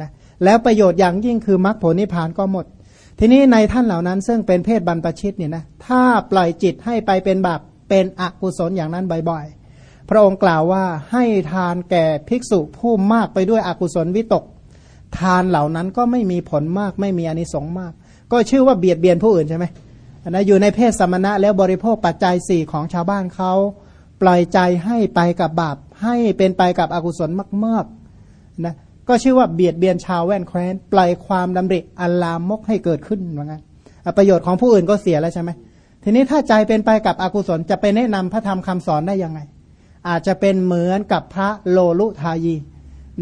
นะแล้วประโยชน์อย่างยิ่งคือมรรคผลนิพพานก็หมด ทีนี้ในท่านเหล่านั้น ซึ่งเป็นเพศบรรพชิตเนี่ยนะถ้าปล่อยจิตให้ไปเป็นแบบเป็นอกุศลอย่างนั้นบ่อยๆ พระองค์กล่าวว่าให้ทานแก่ภิกษุผู้มากไปด้วยอกุศลวิตก ทานเหล่านั้นก็ไม่มีผลมากไม่มีอนิสงส์มาก ก็ชื่อว่าเบียดเบียนผู้อื่นใช่ไหมนะอยู่ในเพศสมณะแล้วบริโภคปัจจัยสี่ของชาวบ้านเขาปล่อยใจให้ไปกับบาป ให้เป็นไปกับอกุศลมากๆนะก็ชื่อว่าเบียดเบียนชาวแว่นแคว้นปล่อยความดำริอัลลามกให้เกิดขึ้นว่างั้นประโยชน์ของผู้อื่นก็เสียแล้วใช่ไหมทีนี้ถ้าใจเป็นไปกับอกุศลจะไปแนะนำพระธรรมคำสอนได้ยังไง อาจจะเป็นเหมือนกับพระโลลุทายี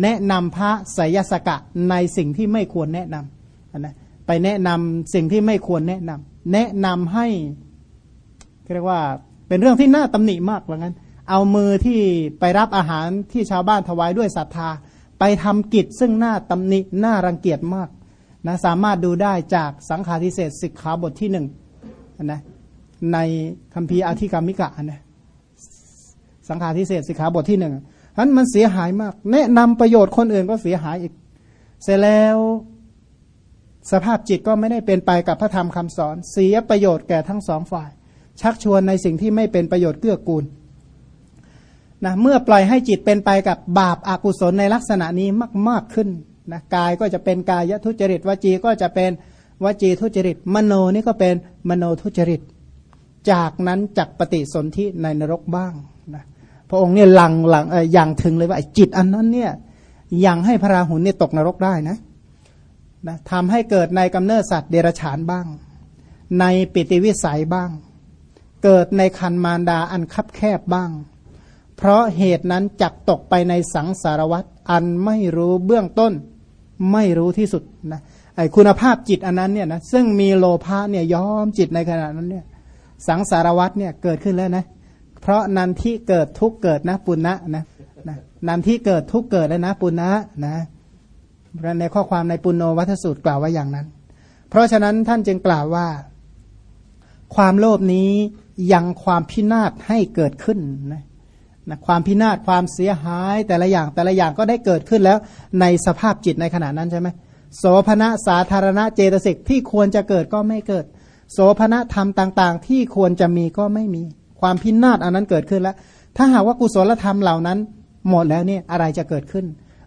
แนะนำพระไสยสกะในสิ่งที่ไม่ควรแนะนำนะไปแนะนำสิ่งที่ไม่ควรแนะนำแนะนำให้เรียกว่าเป็นเรื่องที่น่าตำหนิมากว่างั้น เอามือที่ไปรับอาหารที่ชาวบ้านถวายด้วยศรัทธา ไปทำกิจซึ่งน่าตำหนิน่ารังเกียจมากนะสามารถดูได้จากสังฆาทิเศษสิกขาบทที่หนึ่งนะในคัมภีร์อธิกรรมิกะนะสังฆาทิเศษสิกขาบทที่หนึ่งนั้นมันเสียหายมาก แนะนำประโยชน์คนอื่นก็เสียหายอีก เสร็จแล้วสภาพจิตก็ไม่ได้เป็นไปกับพระธรรมคำสอน เสียประโยชน์แก่ทั้งสองฝ่าย ชักชวนในสิ่งที่ไม่เป็นประโยชน์เกื้อกูล นะเมื่อปล่อยให้จิตเป็นไปกับบาปอากุศลในลักษณะนี้มาก ๆขึ้นนะกายก็จะเป็นกายทุจริตวจีก็จะเป็นวจีทุจริต มโนนี่ก็เป็นมโนทุจริต จากนั้นจักปฏิสนธิในนรกบ้างนะพระองค์เนี่ยหลังหลังอย่างถึงเลยว่าจิตอันนั้นเนี่ยยังให้พระราหุลเนี่ยตกนรกได้นะนะทำให้เกิดในกำเนิดสัตว์เดรัจฉานบ้าง ในปิติวิสัยบ้าง เกิดในคันมารดาอันคับแคบบ้าง เพราะเหตุนั้นจักตกไปในสังสารวัตรอันไม่รู้เบื้องต้น ไม่รู้ที่สุดนะไอคุณภาพจิตอันนั้นเนี่ยนะซึ่งมีโลภะเนี่ยย้อมจิตในขณะนั้นเนี่ยสังสารวัตเนี่ยเกิดขึ้นแล้วนะ เพราะนันที่เกิดทุกเกิดนะปุณณะนะนะนันที่เกิดทุกเกิดแล้วนะปุณณะนะในข้อความในปุณโญวัฏสูตรกล่าวไว้อย่างนั้น เพราะฉะนั้นท่านจึงกล่าวว่า ความโลภนี้ยังความพินาศให้เกิดขึ้นนะ นะความพินาศความเสียหายแต่ละอย่างแต่ละอย่างก็ได้เกิดขึ้นแล้วในสภาพจิตในขณะนั้นใช่ไหมโสภณะสาธารณะเจตสิกที่ควรจะเกิดก็ไม่เกิด โสภณะธรรมต่าง ๆ ที่ควรจะมีก็ไม่มี ความพินาศอันนั้นเกิดขึ้นแล้ว ถ้าหากว่ากุศลธรรมเหล่านั้น หมดแล้วเนี่ยอะไรจะเกิดขึ้น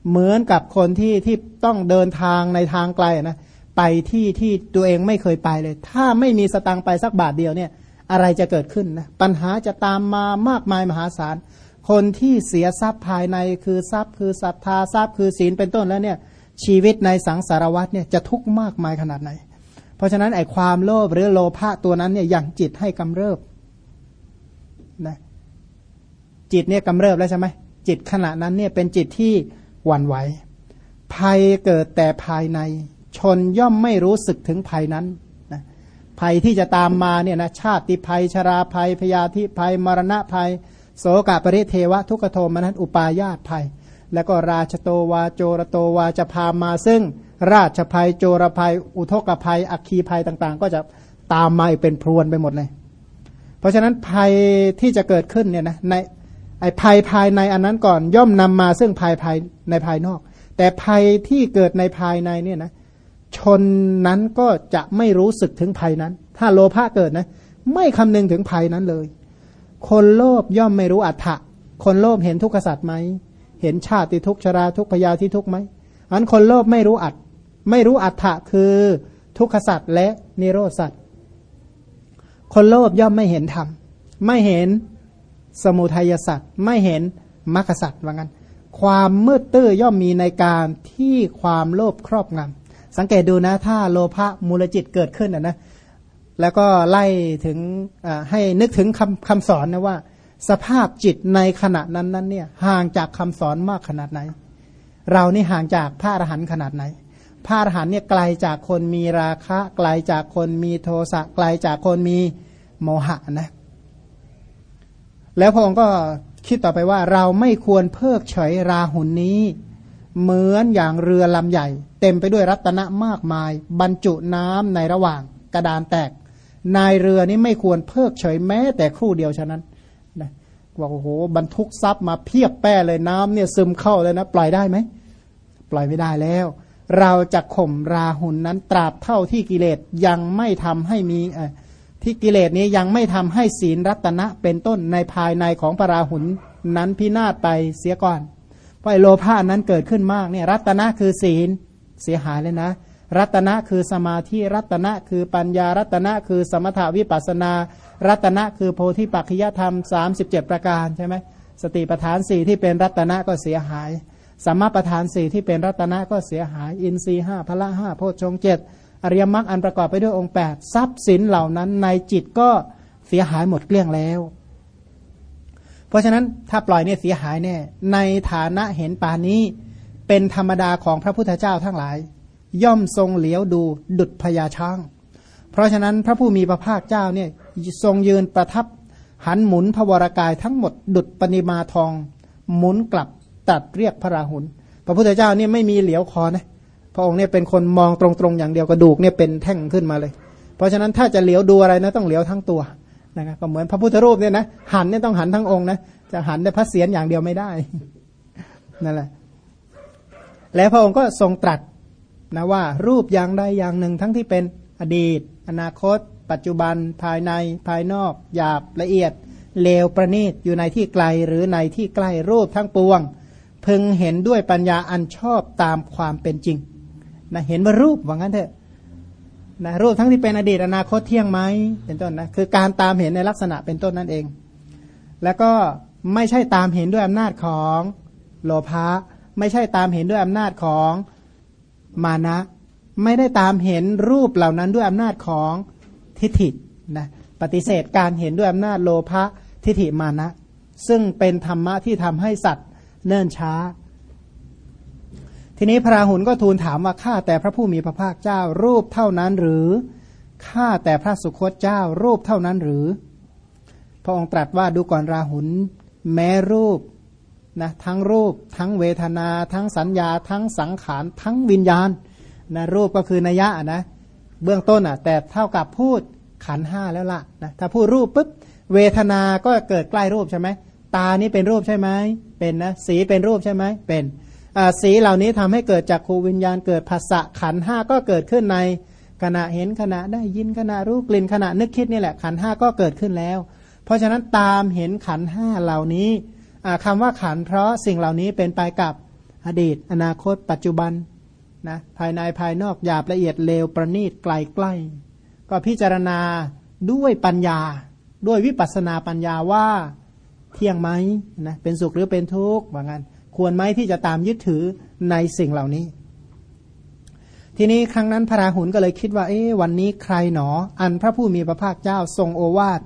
เหมือนกับคนที่ที่ต้องเดินทางในทางไกลนะไปที่ที่ตัวเองไม่เคยไปเลย ถ้าไม่มีสตังไปสักบาทเดียวเนี่ยอะไรจะเกิดขึ้นนะปัญหาจะตามมามากมายมหาศาล คนที่เสียทรัพย์ภายในคือทรัพย์ คือศรัทธาทรัพย์คือศีลเป็นต้นแล้วเนี่ยชีวิตในสังสารวัฏเนี่ยจะทุกข์มากมายขนาดไหน เพราะฉะนั้นไอ้ความโลภหรือโลภะตัวนั้นเนี่ยยังจิตให้กำเริบนะจิตเนี่ยกำเริบแล้วใช่ไหมจิตขณะนั้นเนี่ยเป็นจิตที่หวั่นไหวภัยเกิดแต่ภายใน ชนย่อมไม่รู้สึกถึงภัยนั้นนะภัยที่จะตามมาเนี่ยนะชาติภัยชราภัยพยาธิภัยมรณะภัย โสกปริเทวะทุกโทมนันอุปายาตภัย แล้วก็ราชโตวาโจรโตวาจะพามาซึ่งราชภัยโจรภัย อุทกภัย อัคคีภัยต่างๆ ก็จะตามมาเป็นพรวนไปหมดเลย เพราะฉะนั้นภัยที่จะเกิดขึ้นเนี่ยนะในไอ้ภัยภายในอันนั้นก่อนย่อมนำมาซึ่งภัยภายในภายนอก แต่ภัยที่เกิดในภายในเนี่ยนะชนนั้นก็จะไม่รู้สึกถึงภัยนั้น ถ้าโลภะเกิดนะ ไม่คำนึงถึงภัยนั้นเลย คนโลภย่อมไม่รู้อัฏฐะคนโลภเห็นทุกขสัตว์ไหม เห็นชาติทุกชราทุกพยาธิทุกไหมอันคนโลภไม่รู้อัตไม่รู้อัฏฐะคือทุกขสัตว์และนิโรสัตว์คนโลภย่อมไม่เห็นธรรมไม่เห็นสมุทัยสัตว์ไม่เห็นมรรคสัตว์ว่างั้น ความมืดตื้อย่อมมีในการที่ความโลภครอบงำสังเกตดูนะถ้าโลภะมูลจิตเกิดขึ้นนะนะ แล้วก็ไล่ถึงให้นึกถึงคำคำสอนนะว่า สภาพจิตในขณะนั้นนั้นเนี่ยห่างจากคำสอนมากขนาดไหน เรานี่ห่างจากพระอรหันต์ขนาดไหน พระอรหันต์เนี่ยไกลจากคนมีราคะ ไกลจากคนมีโทสะไกลจากคนมีโมหะนะ แล้วพระองค์ก็คิดต่อไปว่าเราไม่ควรเพิกเฉยราหุนนี้ เหมือนอย่างเรือลำใหญ่ เต็มไปด้วยรัตนะมากมาย บรรจุน้ำในระหว่างกระดานแตก นายเรือนี้ไม่ควรเพิกเฉยแม้ แต่ครู่เดียวฉะนั้นนะบอกโอ้โหบรรทุกทรัพย์มาเพียบแป้เลยน้ำเนี่ยซึมเข้าเลยนะปล่อยได้ไหมปล่อยไม่ได้แล้ว เราจะข่มราหุนนั้นตราบเท่าที่กิเลสยังไม่ทำให้มีที่กิเลสนี้ยังไม่ทำให้ศีลรัตนะเป็นต้นในภายในของปราหุนนั้นพินาศไปเสียก่อนเพราะโลภะนั้นเกิดขึ้นมากเนี่ยรัตนะคือศีลเสียหายเลยนะ รัตนะคือสมาธิรัตนะคือปัญญารัตนะคือสมถาวิปัสนา รัตนะคือโพธิปัจจยธรรม 37 ประการใช่ไหมสติปัฏฐานสี่ที่เป็นรัตนะก็เสียหายสัมมาประธานสี่ที่เป็นรัตนะก็เสียหาย อินทรีห้าพละห้าโพชฌงเจ็ดอริยมรรคอันประกอบไปด้วยองค์8ทรัพย์สินเหล่านั้นในจิตก็เสียหายหมดเกลี้ยงแล้ว เพราะฉะนั้นถ้าปล่อยเนี่ยเสียหายแน่ในฐานะเห็นปานนี้เป็นธรรมดาของพระพุทธเจ้าทั้งหลาย ย่อมทรงเหลียวดูดุจพญาช้าง เพราะฉะนั้นพระผู้มีพระภาคเจ้าเนี่ยทรงยืนประทับหันหมุนพวรากายทั้งหมดดุจปณิมาทอง หมุนกลับตัดเรียกพระราหุลพระพุทธเจ้าเนี่ยไม่มีเหลียวคอนะพระองค์เนี่ยเป็นคนมองตรงๆอย่างเดียวกระดูกเนี่ยเป็นแท่งขึ้นมาเลย เพราะฉะนั้นถ้าจะเหลียวดูอะไรนะต้องเหลียวทั้งตัวนะครับก็เหมือนพระพุทธรูปเนี่ยนะหันเนี่ยต้องหันทั้งองค์นะจะหันแต่พระเศียรอย่างเดียวไม่ได้นั่นแหละแล้วพระองค์ก็ทรงตรัส นะว่ารูปอย่างใดอย่างหนึ่งทั้งที่เป็นอดีต อนาคต ปัจจุบัน ภายในภายนอกหยาบละเอียด เลวประณีตอยู่ในที่ไกลหรือในที่ใกล้รูปทั้งปวง พึงเห็นด้วยปัญญาอันชอบตามความเป็นจริงนะเห็นว่ารูปว่างั้นเถอะนะรูปทั้งที่เป็นอดีตอนาคตเที่ยงไหมเป็นต้นนะคือการตามเห็นในลักษณะเป็นต้นนั่นเอง แล้วก็ไม่ใช่ตามเห็นด้วยอำนาจของโลภะไม่ใช่ตามเห็นด้วยอำนาจของ มานะ ไม่ได้ตามเห็นรูปเหล่านั้นด้วยอำนาจของทิฏฐินะปฏิเสธการเห็นด้วยอำนาจโลภะทิฏฐิมานะ ซึ่งเป็นธรรมะที่ทำให้สัตว์เนิ่นช้า ทีนี้พระราหุลก็ทูลถามว่าข้าแต่พระผู้มีพระภาคเจ้ารูปเท่านั้นหรือข้าแต่พระสุคตเจ้ารูปเท่านั้นหรือ พระองค์ตรัสว่าดูก่อนราหุลแม้รูป นะทั้งรูปทั้งเวทนา ทั้งสัญญา ทั้งสังขาร ทั้งวิญญาณนะรูปก็คือนัยยะนะเบื้องต้นอะแต่เท่ากับพูดขันห้าแล้วล่ะนะถ้าพูดรูปปุ๊บเวทนา ก็เกิดใกล้รูปใช่ไหมตานี้เป็นรูปใช่ไหมเป็นนะสีเป็นรูปใช่ไหมเป็นสีเหล่านี้ทำให้เกิดจากขูวิญญาณเกิดภาษะขันห้าก็เกิดขึ้นในขณะเห็นขณะได้ยินขณะรู้กลิ่นขณะนึกคิดนี่แหละขันห้าก็เกิดขึ้นแล้ว เพราะฉะนั้นตามเห็นขันห้าเหล่านี้ คำว่าขันเพราะสิ่งเหล่านี้เป็นไปกับอดีต อนาคต ปัจจุบันนะภายในภายนอกหยาบละเอียดเลวประณีตไกลใกล้ ก็พิจารณาด้วยปัญญา ด้วยวิปัสนาปัญญาว่าเที่ยงไหมนะเป็นสุขหรือเป็นทุกข์ว่างั้น ควรไหมที่จะตามยึดถือในสิ่งเหล่านี้ ทีนี้ครั้งนั้นพระราหุลก็เลยคิดว่า เอ๊ะวันนี้ใครหนอ อันพระผู้มีพระภาคเจ้าทรงโอวาท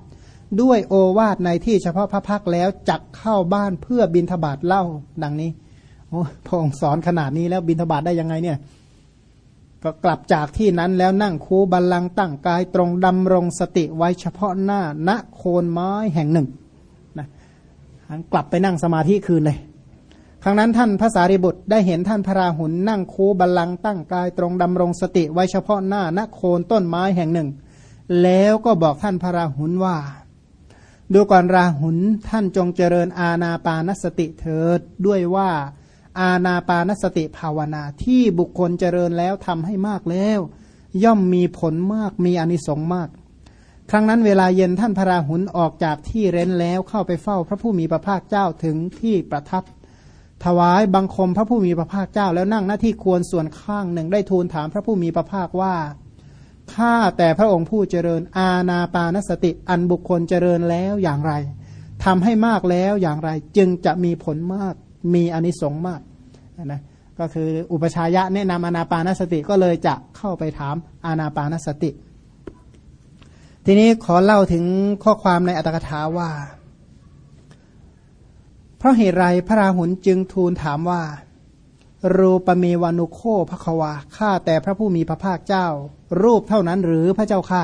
ด้วยโอวาทในที่เฉพาะพระพักแล้วจักเข้าบ้านเพื่อบินทบาทเล่าดังนี้โอ้พระองค์สอนขนาดนี้แล้วบินทบาทได้ยังไงเนี่ยก็กลับจากที่นั้นแล้วนั่งคูบัลลังตั้งกายตรงดำรงสติไว้เฉพาะหน้าณโคนไม้แห่งหนึ่งนะกลับไปนั่งสมาธิคืนเลย ครั้งนั้นท่านพระสารีบุตรได้เห็นท่านพระราหุลนั่งคูบัลลังตั้งกายตรงดำรงสติไว้เฉพาะหน้าณโคนต้นไม้แห่งหนึ่ง แล้วก็บอกท่านพระราหุลว่า ดูก่อนราหุลท่านจงเจริญอาณาปานสติเถิดด้วยว่าอาณาปานสติภาวนาที่บุคคลเจริญแล้วทำให้มากแล้ว ย่อมมีผลมากมีอนิสงส์มาก ครั้งนั้นเวลาเย็นท่านพระราหุลออกจากที่เร้นแล้วเข้าไปเฝ้าพระผู้มีพระภาคเจ้าถึงที่ประทับ ถวายบังคมพระผู้มีพระภาคเจ้าแล้วนั่งหน้าที่ควรส่วนข้างหนึ่งได้ทูลถามพระผู้มีพระภาคว่า ข้าแต่พระองค์ผู้เจริญ อาณาปานสติอันบุคคลเจริญแล้วอย่างไรทำให้มากแล้วอย่างไร จึงจะมีผลมากมีอนิสงส์มากนะก็คืออุปชายะแนะนำอานาปานสติก็เลยจะเข้าไปถามอานาปานสติ ทีนี้ขอเล่าถึงข้อความในอัตถกถาว่า เพราะเหตุไรพระราหุลจึงทูลถามว่า รูปเมวานุโคภควาข้าแต่พระผู้มีพระภาคเจ้า รูปเท่านั้นหรือพระเจ้าข้า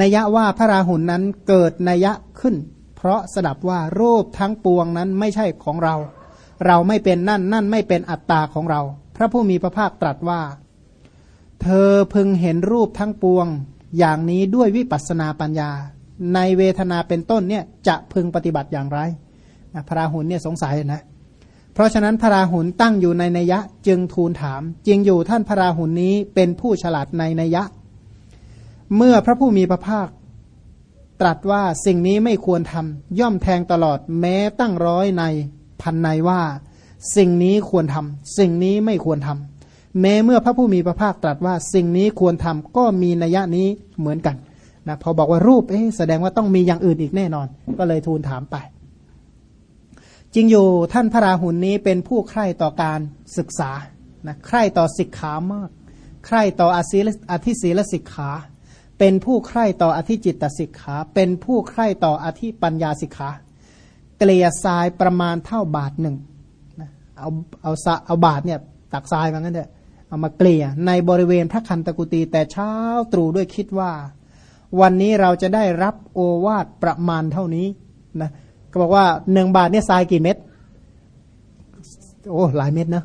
นัยว่าพระราหุลนนั้นเกิดนัยขึ้น เพราะสดับว่ารูปทั้งปวงนั้นไม่ใช่ของเรา เราไม่เป็นนั่นนั่นไม่เป็นอัตตาของเรา พระผู้มีพระภาคตรัสว่า เธอพึงเห็นรูปทั้งปวง อย่างนี้ด้วยวิปัสนาปัญญา ในเวทนาเป็นต้นเนี่ยจะพึงปฏิบัติอย่างไรนะพระราหุลเนี่ยสงสัยนะเพราะฉะนั้นพระราหุลตั้งอยู่ในนัยยะจึงทูลถาม จริงอยู่ท่านพระราหุลนี้เป็นผู้ฉลาดในนัยยะ เมื่อพระผู้มีพระภาค ตรัสว่าสิ่งนี้ไม่ควรทำย่อมแทงตลอดแม้ตั้งร้อยในพันในว่า สิ่งนี้ควรทำสิ่งนี้ไม่ควรทำแม้เมื่อพระผู้มีพระภาคตรัสว่าสิ่งนี้ควรทำก็มีนัยนี้เหมือนกันนะพอบอกว่ารูปเอ๊แสดงว่าต้องมีอย่างอื่นอีกแน่นอน ก็เลยทูลถามไป จริงอยู่ท่านพระราหุลนี้เป็นผู้ใคร่ต่อการศึกษานะใคร่ต่อศิกขามาก ใคร่ต่ออธิอธิศีลศิกขา เป็นผู้ใคร่ต่ออธิจิตตศิกขา เป็นผู้ใคร่ต่ออธิปัญญาศิกขา เกลียทรายประมาณเท่าบาทหนึ่งนะเอาเอาเอาบาทเนี่ยตักทรายมางั้นเถอะเอามาเกลี่ยในบริเวณพระคันตกุตีแต่เช้าตรู่ด้วยคิดว่า วันนี้เราจะได้รับโอวาทประมาณเท่านี้นะ ก็บอกว่าหนึ่งบาทเนี่ยทรายกี่เม็ดโอ้หลายเม็ดนะ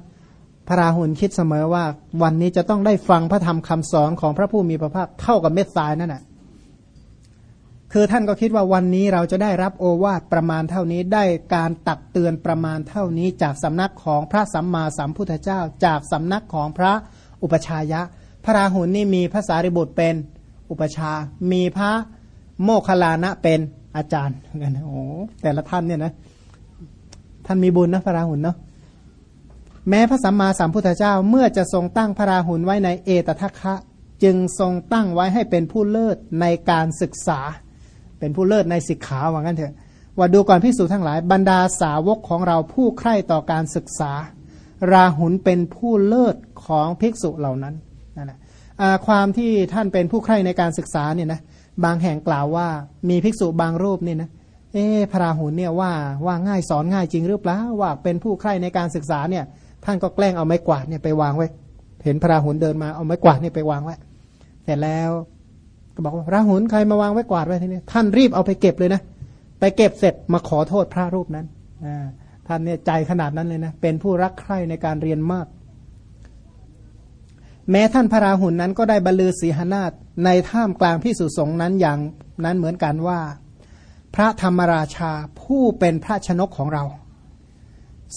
พระราหุลคิดเสมอว่า วันนี้จะต้องได้ฟังพระธรรมคำสอนของพระผู้มีพระภาคเท่ากับเม็ดทรายนั่นแหะคือท่านก็คิดว่าวันนี้เราจะได้รับโอวาทประมาณเท่านี้ได้การตักเตือนประมาณเท่านี้จากสำนักของพระสัมมาสัมพุทธเจ้า จากสำนักของพระอุปชายะ พระราหุลนี่มีภาษาริบุตรเป็นอุปชา มีพระโมคคลานะเป็น อาจารย์กันโอ้แต่ละท่านเนี่ยนะ ท่านมีบุญนะพระราหุลเนาะแม้พระสัมมาสัมพุทธเจ้าเมื่อจะทรงตั้งพระราหุลไว้ในเอตทัคคะ จึงทรงตั้งไว้ให้เป็นผู้เลิศในการศึกษา เป็นผู้เลิศในศิกขาว่างั้นเถอะว่าดูก่อนพิสูจทั้งหลายบรรดาสาวกของเราผู้ใคร่ต่อการศึกษา ราหุลเป็นผู้เลิศของภิกษุเหล่านั้นนั่นแหละความที่ท่านเป็นผู้ใคร่ในการศึกษาเนี่ยนะ บางแห่งกล่าวว่า มีภิกษุบางรูปเนี่ยนะเอ๊พระราหุลเนี่ยว่าว่าง่ายสอนง่ายจริงหรือเปล่าว่าเป็นผู้ใคร่ในการศึกษาเนี่ย ท่านก็แกล้งเอาไม้กวาดเนี่ยไปวางไว้ เห็นพระราหุลเดินมาเอาไม้กวาดเนี่ยไปวางไว้เสร็จแล้ว ก็บอกว่าราหุลใครมาวางไว้กวาดไว้ทีนี้ท่านรีบเอาไปเก็บเลยนะไปเก็บเสร็จมาขอโทษพระรูปนั้นท่านเนี่ยใจขนาดนั้นเลยนะเป็นผู้รักใคร่ในการเรียนมาก แม้ท่านพระราหุลนนั้นก็ได้บรรลือสีหนาฏในท่ามกลางพิสุสงนั้นอย่างนั้นเหมือนกันว่า พระธรรมราชาผู้เป็นพระชนกของเรา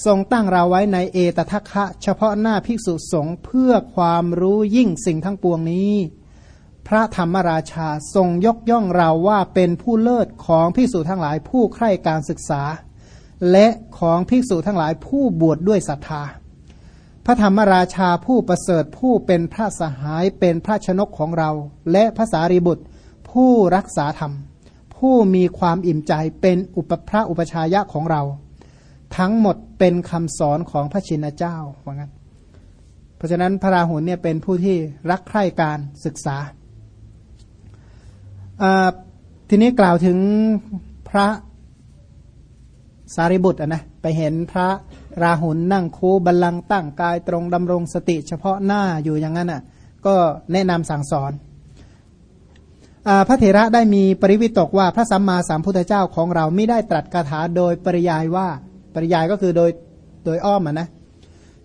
ทรงตั้งเราไว้ในเอตทัคคะ เฉพาะหน้าภิกษุสงฆ์เพื่อความรู้ยิ่งสิ่งทั้งปวงนี้ พระธรรมราชาทรงยกย่องเราว่าเป็นผู้เลิศของภิกษุทั้งหลายผู้ใคร่การศึกษา และของภิกษุทั้งหลายผู้บวชดด้วยศรัทธา พระธรรมราชาผู้ประเสริฐผู้เป็นพระสหายเป็นพระชนกของเรา และพระสารีบุตร ผู้รักษาธรรม ผู้มีความอิ่มใจเป็นอุปพระอุปชายะของเรา ทั้งหมดเป็นคำสอนของพระชินเจ้าว่างั้น เพราะฉะนั้นพระราหุลเนี่ยเป็นผู้ที่รักใคร่การศึกษา ทีนี้กล่าวถึงพระสารีบุตรนะไปเห็นพระ ราหุลนั่งคูบัลลังตั้งกายตรงดำรงสติเฉพาะหน้าอยู่อย่างนั้นอะก็แนะนำสั่งสอนอพระเถระได้มีปริวิตกว่าพระสัมมาสัมพุทธเจ้าของเราไม่ได้ตรัสคาถาโดยปริยายว่าปริยายก็คือโดยโดยอ้อมอะนะ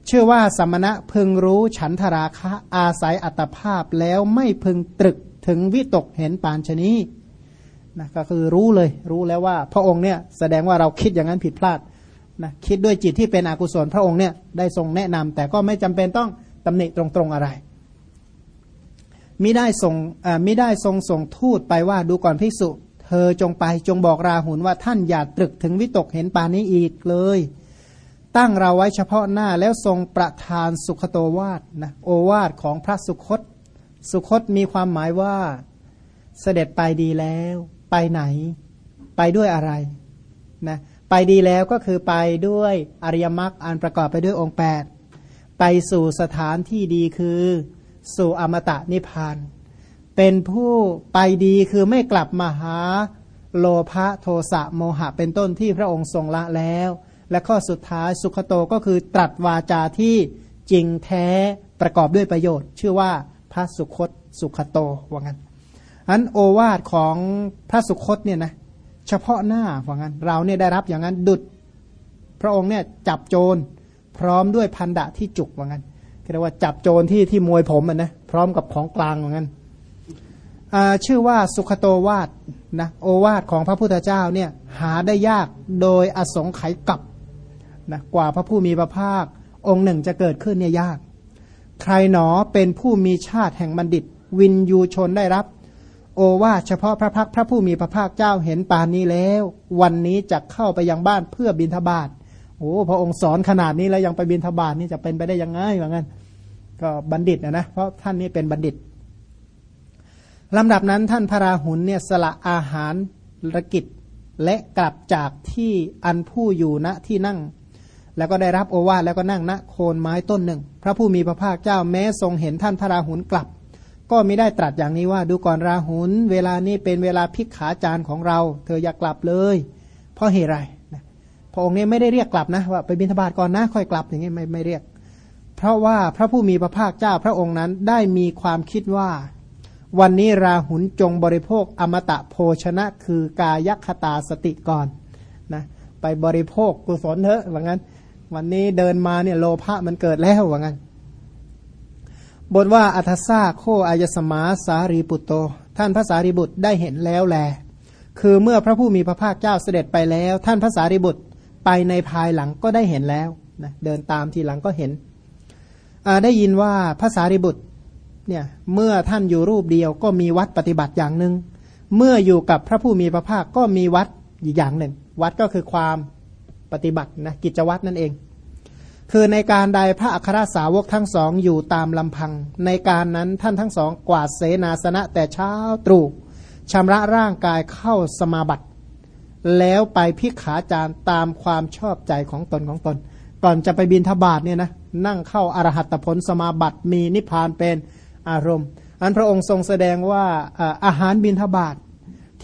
เชื่อว่าสมณะพึงรู้ฉันทราคะอาศัยอัตภาพแล้วไม่พึงตรึกถึงวิตกเห็นปานชนีนะก็คือรู้เลยรู้แล้วว่า พระองค์เนี่ยแสดงว่าเราคิดอย่างนั้นผิดพลาด นะคิดด้วยจิตที่เป็นอกุศลพระองค์เนี่ยได้ทรงแนะนำแต่ก็ไม่จำเป็นต้องตำหนิตรงๆอะไรมิได้ทรงมิได้ทรงส่งทูตไปว่าดูก่อนพิสุเธอจงไปจงบอกราหุลว่าท่านอย่าตรึกถึงวิตกเห็นปานี้อีกเลย ตั้งเราไว้เฉพาะหน้าแล้วทรงประทานสุขโตวาดนะโอวาดของพระสุคต สุคตมีความหมายว่าเสด็จไปดีแล้ว ไปไหน ไปด้วยอะไรนะ ไปดีแล้วก็คือไปด้วยอริยมรรคอันประกอบไปด้วยองค์ 8 ไปสู่สถานที่ดีคือสู่อมตะนิพพาน เป็นผู้ไปดีคือไม่กลับมาหาโลภะโทสะโมหะเป็นต้นที่พระองค์ทรงละแล้ว และข้อสุดท้ายสุขโตก็คือตรัสวาจาที่จริงแท้ประกอบด้วยประโยชน์ ชื่อว่าพระสุคตสุขโตว่างั้นอันโอวาทของพระสุคตเนี่ยนะ เฉพาะหน้าว่างั้น เราเนี่ยได้รับอย่างนั้นดุดพระองค์เนี่ยจับโจรพร้อมด้วยพันดะที่จุกว่างั้นเรียกว่าจับโจรที่ที่มวยผมมันนะพร้อมกับของกลางว่างั้นชื่อว่าสุขโตวาดนะโอวาทของพระพุทธเจ้าเนี่ยหาได้ยากโดยอสงไขยกับนะกว่าพระผู้มีพระภาค องค์หนึ่งจะเกิดขึ้นเนี่ยยาก ใครหนอเป็นผู้มีชาติแห่งบัณฑิต วินยูชนได้รับ โอวาเฉพาะพระพักพระผู้มีพระภาคเจ้าเห็นป่านนี้แล้ว วันนี้จะเข้าไปยังบ้านเพื่อบินทบาทโอ้พระองค์สอนขนาดนี้แล้วยังไปบินทบาทนี่จะเป็นไปได้ยังไงว่างั้นก็บัณฑิตนะนะเพราะท่านนี้เป็นบัณฑิตลำดับนั้นท่านพระราหุลเนี่ยสละอาหารรกิจและกลับจากที่อันผู้อยู่ณที่นั่ง แล้วก็ได้รับโอวาทแล้วก็นั่งณโคนไม้ต้นหนึ่ง พระผู้มีพระภาคเจ้าแม้ทรงเห็นท่านพระราหุลกลับ ก็ไม่ได้ตรัสอย่างนี้ว่าดูก่อนราหุลเวลานี้เป็นเวลาพิกขาจารของเรา เธออย่ากลับเลย เพราะเหตุไรพระองค์นี้ไม่ได้เรียกกลับนะว่าไปบิณฑบาตก่อนนะค่อยกลับอย่างนี้ไม่ไม่เรียก เพราะว่าพระผู้มีพระภาคเจ้าพระองค์นั้นได้มีความคิดว่า วันนี้ราหุลจงบริโภคอมตะโภชนะ คือกายคตาสติก่อนนะไปบริโภคกุศลเถอะว่างั้น วันนี้เดินมาเนี่ยโลภะมันเกิดแล้วว่างั้น บทว่าอัทซาโคอายสมาสารีปุตโต ท่านพระสารีบุตรได้เห็นแล้วแล คือเมื่อพระผู้มีพระภาคเจ้าเสด็จไปแล้ว ท่านพระสารีบุตรไปในภายหลังก็ได้เห็นแล้วนะเดินตามทีหลังก็เห็น ได้ยินว่าพระสารีบุตรเนี่ยเมื่อท่านอยู่รูปเดียวก็มีวัดปฏิบัติอย่างหนึ่ง เมื่ออยู่กับพระผู้มีพระภาคก็มีวัดอีกอย่างหนึ่ง วัดก็คือความปฏิบัตินะกิจวัตรนั่นเอง คือในการใดพระอัครสาวกทั้งสองอยู่ตามลำพัง ในการนั้นท่านทั้งสองกวาดเสนาสนะแต่เช้าตรู่ชำระร่างกายเข้าสมาบัติ แล้วไปพิขาจารตามความชอบใจของตนของตน ก่อนจะไปบินทบาทเนี่ยนะนั่งเข้าอรหัตผลสมาบัติมีนิพพานเป็นอารมณ์ อันพระองค์ทรงแสดงว่าอาหารบิณฑบาท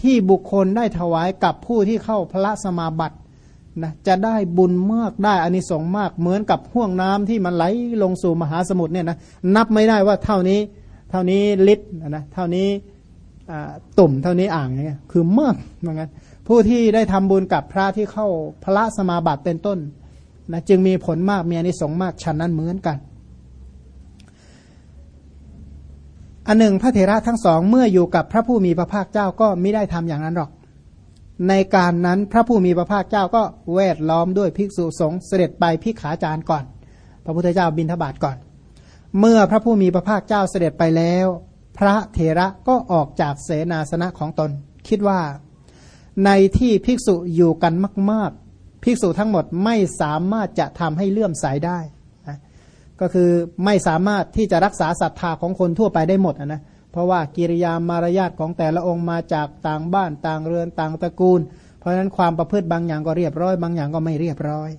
ที่บุคคลได้ถวายกับผู้ที่เข้าพระสมาบัติ นะจะได้บุญมากได้อานิสงส์มากเหมือนกับห่วงน้ำที่มันไหลลงสู่มหาสมุทรเนี่ยนะนับไม่ได้ว่าเท่านี้เท่านี้ลิตรนะเท่านี้ตุ่มเท่านี้อ่างเนี่ยคือมากเหมือนกันผู้ที่ได้ทำบุญกับพระที่เข้าพระสมาบัติเป็นต้นนะจึงมีผลมากมีอานิสงส์มากฉันนั้นเหมือนกันอันหนึ่งพระเถระทั้งสองเมื่ออยู่กับพระผู้มีพระภาคเจ้าก็ไม่ได้ทำอย่างนั้นหรอก ในการนั้นพระผู้มีพระภาคเจ้าก็แวดล้อมด้วยภิกษุสงฆ์เสด็จไปพิขาจารก่อน พระพุทธเจ้าบินทบาทก่อน เมื่อพระผู้มีพระภาคเจ้าเสด็จไปแล้ว พระเถระก็ออกจากเสนาสนะของตน คิดว่า ในที่ภิกษุอยู่กันมาก ๆ ภิกษุทั้งหมดไม่สามารถจะทำให้เลื่อมใสได้ก็คือไม่สามารถที่จะรักษาศรัทธาของคนทั่วไปได้หมดนะ เพราะว่ากิริยามารยาทของแต่ละองค์มาจากต่างบ้านต่างเรือนต่างตระกูล เพราะฉะนั้นความประพฤติบางอย่างก็เรียบร้อย บางอย่างก็ไม่เรียบร้อย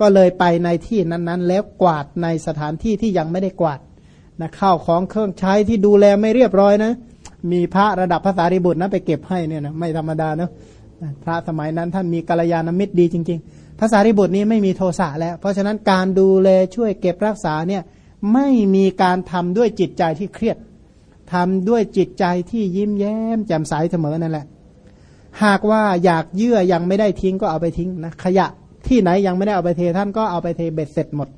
ก็เลยไปในที่นั้นๆ แล้วกวาดในสถานที่ที่ยังไม่ได้กวาดนะข้าวของเครื่องใช้ที่ดูแลไม่เรียบร้อยนะ มีพระระดับภาษาริบุตรนะไปเก็บให้เนี่ยนะไม่ธรรมดาเนาะพระสมัยนั้นท่านมีกัลยาณมิตรดีจริง ๆ ภาษาริบุตรนี้ไม่มีโทสะแล้ว เพราะฉะนั้นการดูแลช่วยเก็บรักษาเนี่ยไม่มีการทำด้วยจิตใจที่เครียด ทำด้วยจิตใจที่ยิ้มแย้มแจ่มใสเสมอนั่นแหละ หากว่าอยากเยื่อยังไม่ได้ทิ้งก็เอาไปทิ้งนะขยะที่ไหนยังไม่ได้เอาไปเทท่านก็เอาไปเทเบ็ดเสร็จหมด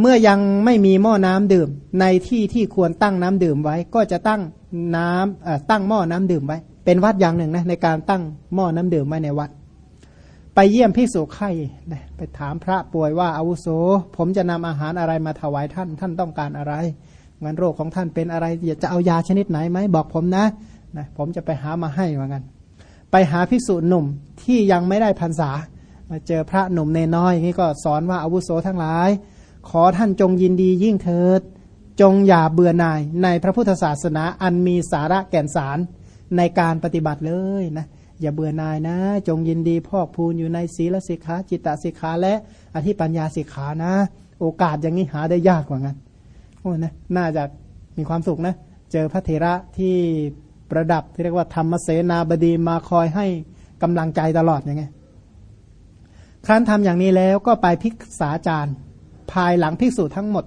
เมื่อยังไม่มีหม้อน้ำดื่ม ในที่ที่ควรตั้งน้ำดื่มไว้ ก็จะตั้งน้ำตั้งหม้อน้ำดื่มไว้ เป็นวัดอย่างหนึ่งนะในการตั้งหม้อน้ำดื่มไว้ในวัด ไปเยี่ยมพิสุไข่ไปถามพระป่วยว่าอาวุโส ผมจะนำอาหารอะไรมาถวายท่าน ท่านต้องการอะไร งานโรคของท่านเป็นอะไรจะเอายาชนิดไหนไหมบอกผมนะนะ ผมจะไปหามาให้เหมือนกัน ไปหาพิสุหนุ่มที่ยังไม่ได้พรรษา มาเจอพระหนุ่มเนน้อยอย่างนี้ก็สอนว่าอาวุโสทั้งหลาย ขอท่านจงยินดียิ่งเถิด จงอย่าเบื่อหน่ายในพระพุทธศาสนาอันมีสาระแก่นสารในการปฏิบัติเลยนะอย่าเบื่อนายนะ จงยินดีพอกพูนอยู่ในศีลสิกขาจิตตสิกขาและอธิปัญญาสิกขานะ โอกาสอย่างนี้หาได้ยากกว่างั้น โอ้นะน่าจะมีความสุขนะ เจอพระเถระที่ประดับที่เรียกว่าธรรมเสนาบดีมาคอยให้กำลังใจตลอดอย่างไงครั้นทำอย่างนี้แล้วก็ไปพิกษาจารย์ ภายหลังภิกษุทั้งหมด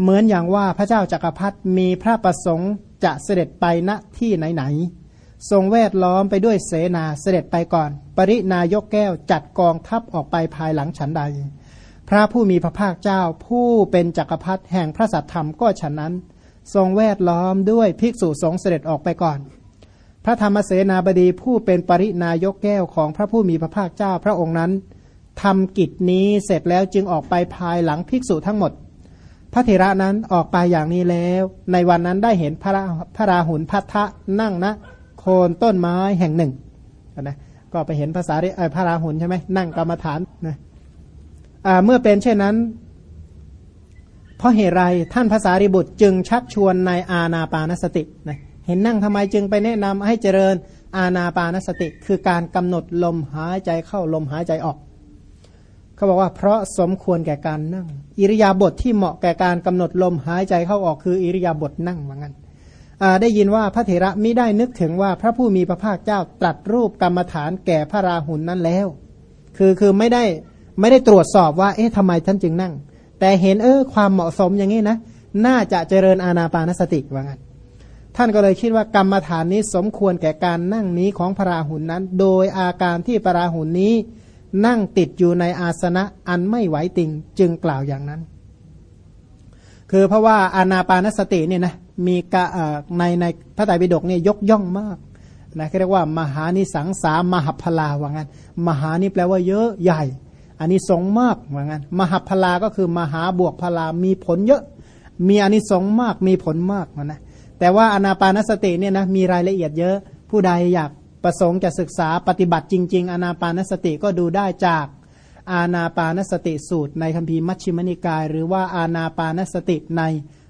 เหมือนอย่างว่าพระเจ้าจากักรพรรดิมีพระประสงค์จะเสด็จไปณที่ไหนๆทรงแวดล้อมไปด้วยเสนาเสด็จไปก่อน ปรินายกแก้วจัดกองทัพออกไปภายหลังฉันใด พระผู้มีพระภาคเจ้าผู้เป็นจักรพรรดิแห่งพระสัตธรรมก็ฉันนั้น ทรงแวดล้อมด้วยภิกษุสงฆ์เสด็จออกไปก่อน พระธรรมเสนาบดีผู้เป็นปรินายกแก้วของพระผู้มีพระภาคเจ้าพระองค์นั้นทำกิจนี้เสร็จแล้วจึงออกไปภายหลังภิกษุทั้งหมด พระเถระนั้นออกไปอย่างนี้แล้ว ในวันนั้นได้เห็นพระราพระราหุลพัทธะนั่งนะโคนต้นไม้แห่งหนึ่งนะก็ไปเห็นภาษาพระราหุลใช่ไหมนั่งกรรมฐานนะ เมื่อเป็นเช่นนั้น เพราะเหตุไรท่านภาษาริบุตรจึงชักชวนในอาณาปานสตินะเห็นนั่งทำไมจึงไปแนะนำให้เจริญอาณาปานสติ คือการกำหนดลมหายใจเข้าลมหายใจออกเขาบอกว่าเพราะสมควรแก่การนั่ง อิริยาบถทที่เหมาะแก่การกำหนดลมหายใจเข้าออกคืออิริยาบถนั่งเหมือนกันได้ยินว่าพระเถระมิได้นึกถึงว่าพระผู้มีพระภาคเจ้าตรัสรูปกรรมฐานแก่พระราหุลนนั้นแล้ว คือคือไม่ได้ ไม่ได้ตรวจสอบว่า เอ๊ะทำไมท่านจึงนั่ง แต่เห็นเออความเหมาะสมอย่างนี้นะ น่าจะเจริญอาณาปานสติว่างั้นท่านก็เลยคิดว่ากรรมฐานนี้สมควรแก่การนั่งนี้ของพระราหุลนนั้น โดยอาการที่พระราหุลนี้ นั่งติดอยู่ในอาสนะอันไม่ไหวติงจึงกล่าวอย่างนั้น คือเพราะว่าอานาปานสติเนี่ยนะมีกะในในพระไตรปิฎกเนี่ยยกย่องมากนะเรียกว่ามหานิสังสามหพลาว่างั้น มหานี่แปลว่าเยอะใหญ่ อันนี้สงมากว่างั้นมหาพลาก็คือมหาบวกพลามีผลเยอะ มีอันนี้สงมากมีผลมากนะแต่ว่าอนาปานสติเนี่ยนะมีรายละเอียดเยอะผู้ใดอยากประสงค์จะศึกษาปฏิบัติจริง ๆ อนาปานสติก็ดูได้จากอาณาปานสติสูตรในคัมภีร์มัชฌิมนิกาย หรือว่าอาณาปานสติใน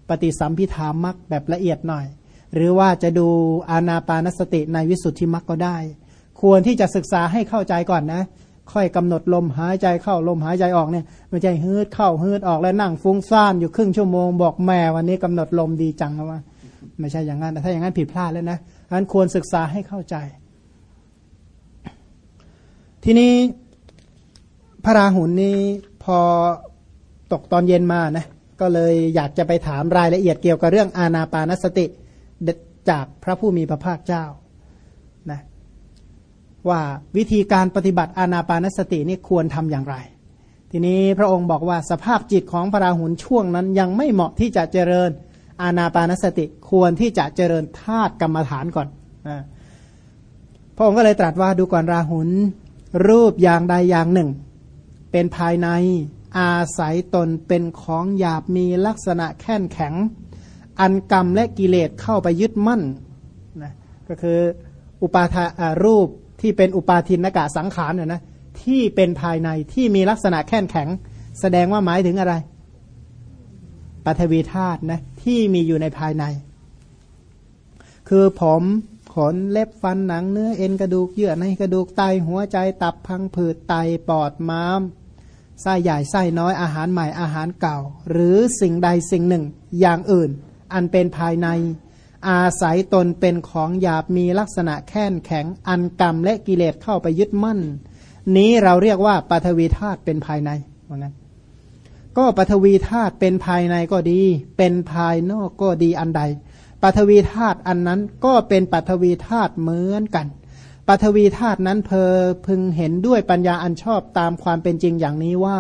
ปฏิสัมพิธามักแบบละเอียดหน่อย หรือว่าจะดูอาณาปานสติในวิสุทธิมักก็ได้ ควรที่จะศึกษาให้เข้าใจก่อนนะ ค่อยกำหนดลมหายใจเข้าลมหายใจออกเนี่ยไม่ใช่ฮืดเข้าฮืดออกแล้วนั่งฟุ้งซ่านอยู่ครึ่งชั่วโมงบอกแม่วันนี้กำหนดลมดีจังนะว่า ไม่ใช่อย่างนั้นถ้าอย่างนั้นผิดพลาดแล้วนะอันควรศึกษาให้เข้าใจ ทีนี้พระราหุลนี้พอตกตอนเย็นมานะก็เลยอยากจะไปถามรายละเอียดเกี่ยวกับเรื่องอาณาปานสติจากพระผู้มีพระภาคเจ้า ว่าวิธีการปฏิบัติอาณาปานสตินี่ควรทำอย่างไร ทีนี้พระองค์บอกว่าสภาพจิตของพระราหุลช่วงนั้นยังไม่เหมาะที่จะเจริญอาณาปานสติควรที่จะเจริญธาตุกรรมฐานก่อนนะพระองค์ก็เลยตรัสว่าดูก่อนราหุลรูปอย่างใดอย่างหนึ่ง เป็นภายในอาศัยตนเป็นของหยาบมีลักษณะแข็งแข็ง อันกรรมและกิเลสเข้าไปยึดมั่นนะก็คืออุปาทารูป ที่เป็นอุปาทินกะสังขารเนี่ยนะที่เป็นภายในที่มีลักษณะแข็งแข็ง แสดงว่าหมายถึงอะไรปฐวีธาตุนะที่มีอยู่ในภายใน คือผมขนเล็บฟันหนังเนื้อเอ็นกระดูกเยื่อในกระดูกไตหัวใจตับพังผืดไตปอดม้ามไส้ใหญ่ไส้น้อยอาหารใหม่อาหารเก่า หรือสิ่งใดสิ่งหนึ่งอย่างอื่น อันเป็นภายใน อาศัยตนเป็นของหยาบมีลักษณะแข็งแข็งอันกรรมและกิเลสเข้าไปยึดมั่น นี้เราเรียกว่าปฐวีธาตุเป็นภายในว่างั้นก็ปฐวีธาตุเป็นภายในก็ดี เป็นภายนอกก็ดีอันใดปฐวีธาตุอันนั้นก็เป็นปฐวีธาตุเหมือนกันปฐวีธาตุนั้นเพอพึงเห็นด้วยปัญญาอันชอบตามความเป็นจริงอย่างนี้ว่า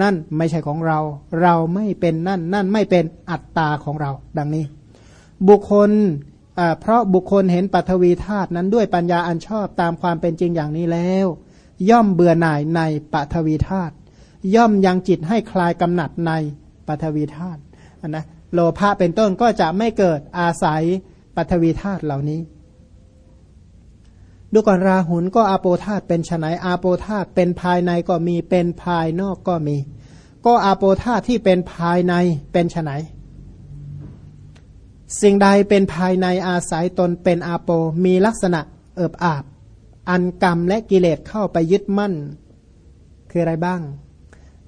นั่นไม่ใช่ของเรา เราไม่เป็นนั่น นั่นไม่เป็นอัตตาของเรา ดังนี้ บุคคลเพราะบุคคลเห็นปฐวีธาตุนั้นด้วยปัญญาอันชอบตามความเป็นจริงอย่างนี้แล้ว ย่อมเบื่อหน่ายในปฐวีธาตุย่อมยังจิตให้คลายกำหนัดในปฐวีธาตุนะโลภะเป็นต้นก็จะไม่เกิดอาศัยปัทวีธาตุเหล่านี้ ดูก่อนราหุลก็อาโปธาตุเป็นไนอาโปธาตุเป็นภายในก็มีเป็นภายนอกก็มี ก็อาโปธาตุที่เป็นภายในเป็นไน สิ่งใดเป็นภายในอาศัยตนเป็นอาโป มีลักษณะเอิบอาบ อันกรรมและกิเลสเข้าไปยึดมั่น คืออะไรบ้าง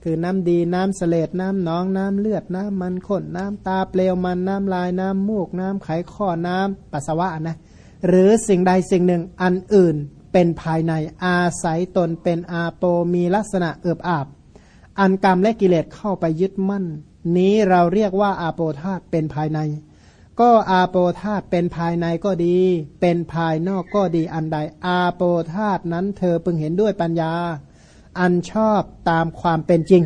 คือน้ำดีน้ำเสลดน้ำหนองน้ำเลือดน้ำมันข้นน้ำตาเปลวมันน้ำลายน้ำมูกน้ำไขข้อน้ำปัสสาวะนะหรือสิ่งใดสิ่งหนึ่งอันอื่นเป็นภายในอาศัยตนเป็นอาโปมีลักษณะเอือบอาบ อันกรรมและกิเลสเข้าไปยึดมั่น นี้เราเรียกว่าอาโปธาตเป็นภายใน ก็อาโปธาตเป็นภายในก็ดี เป็นภายนอกก็ดีอันใด อาโปธาตนั้นเธอพึงเห็นด้วยปัญญา อันชอบตามความเป็นจริง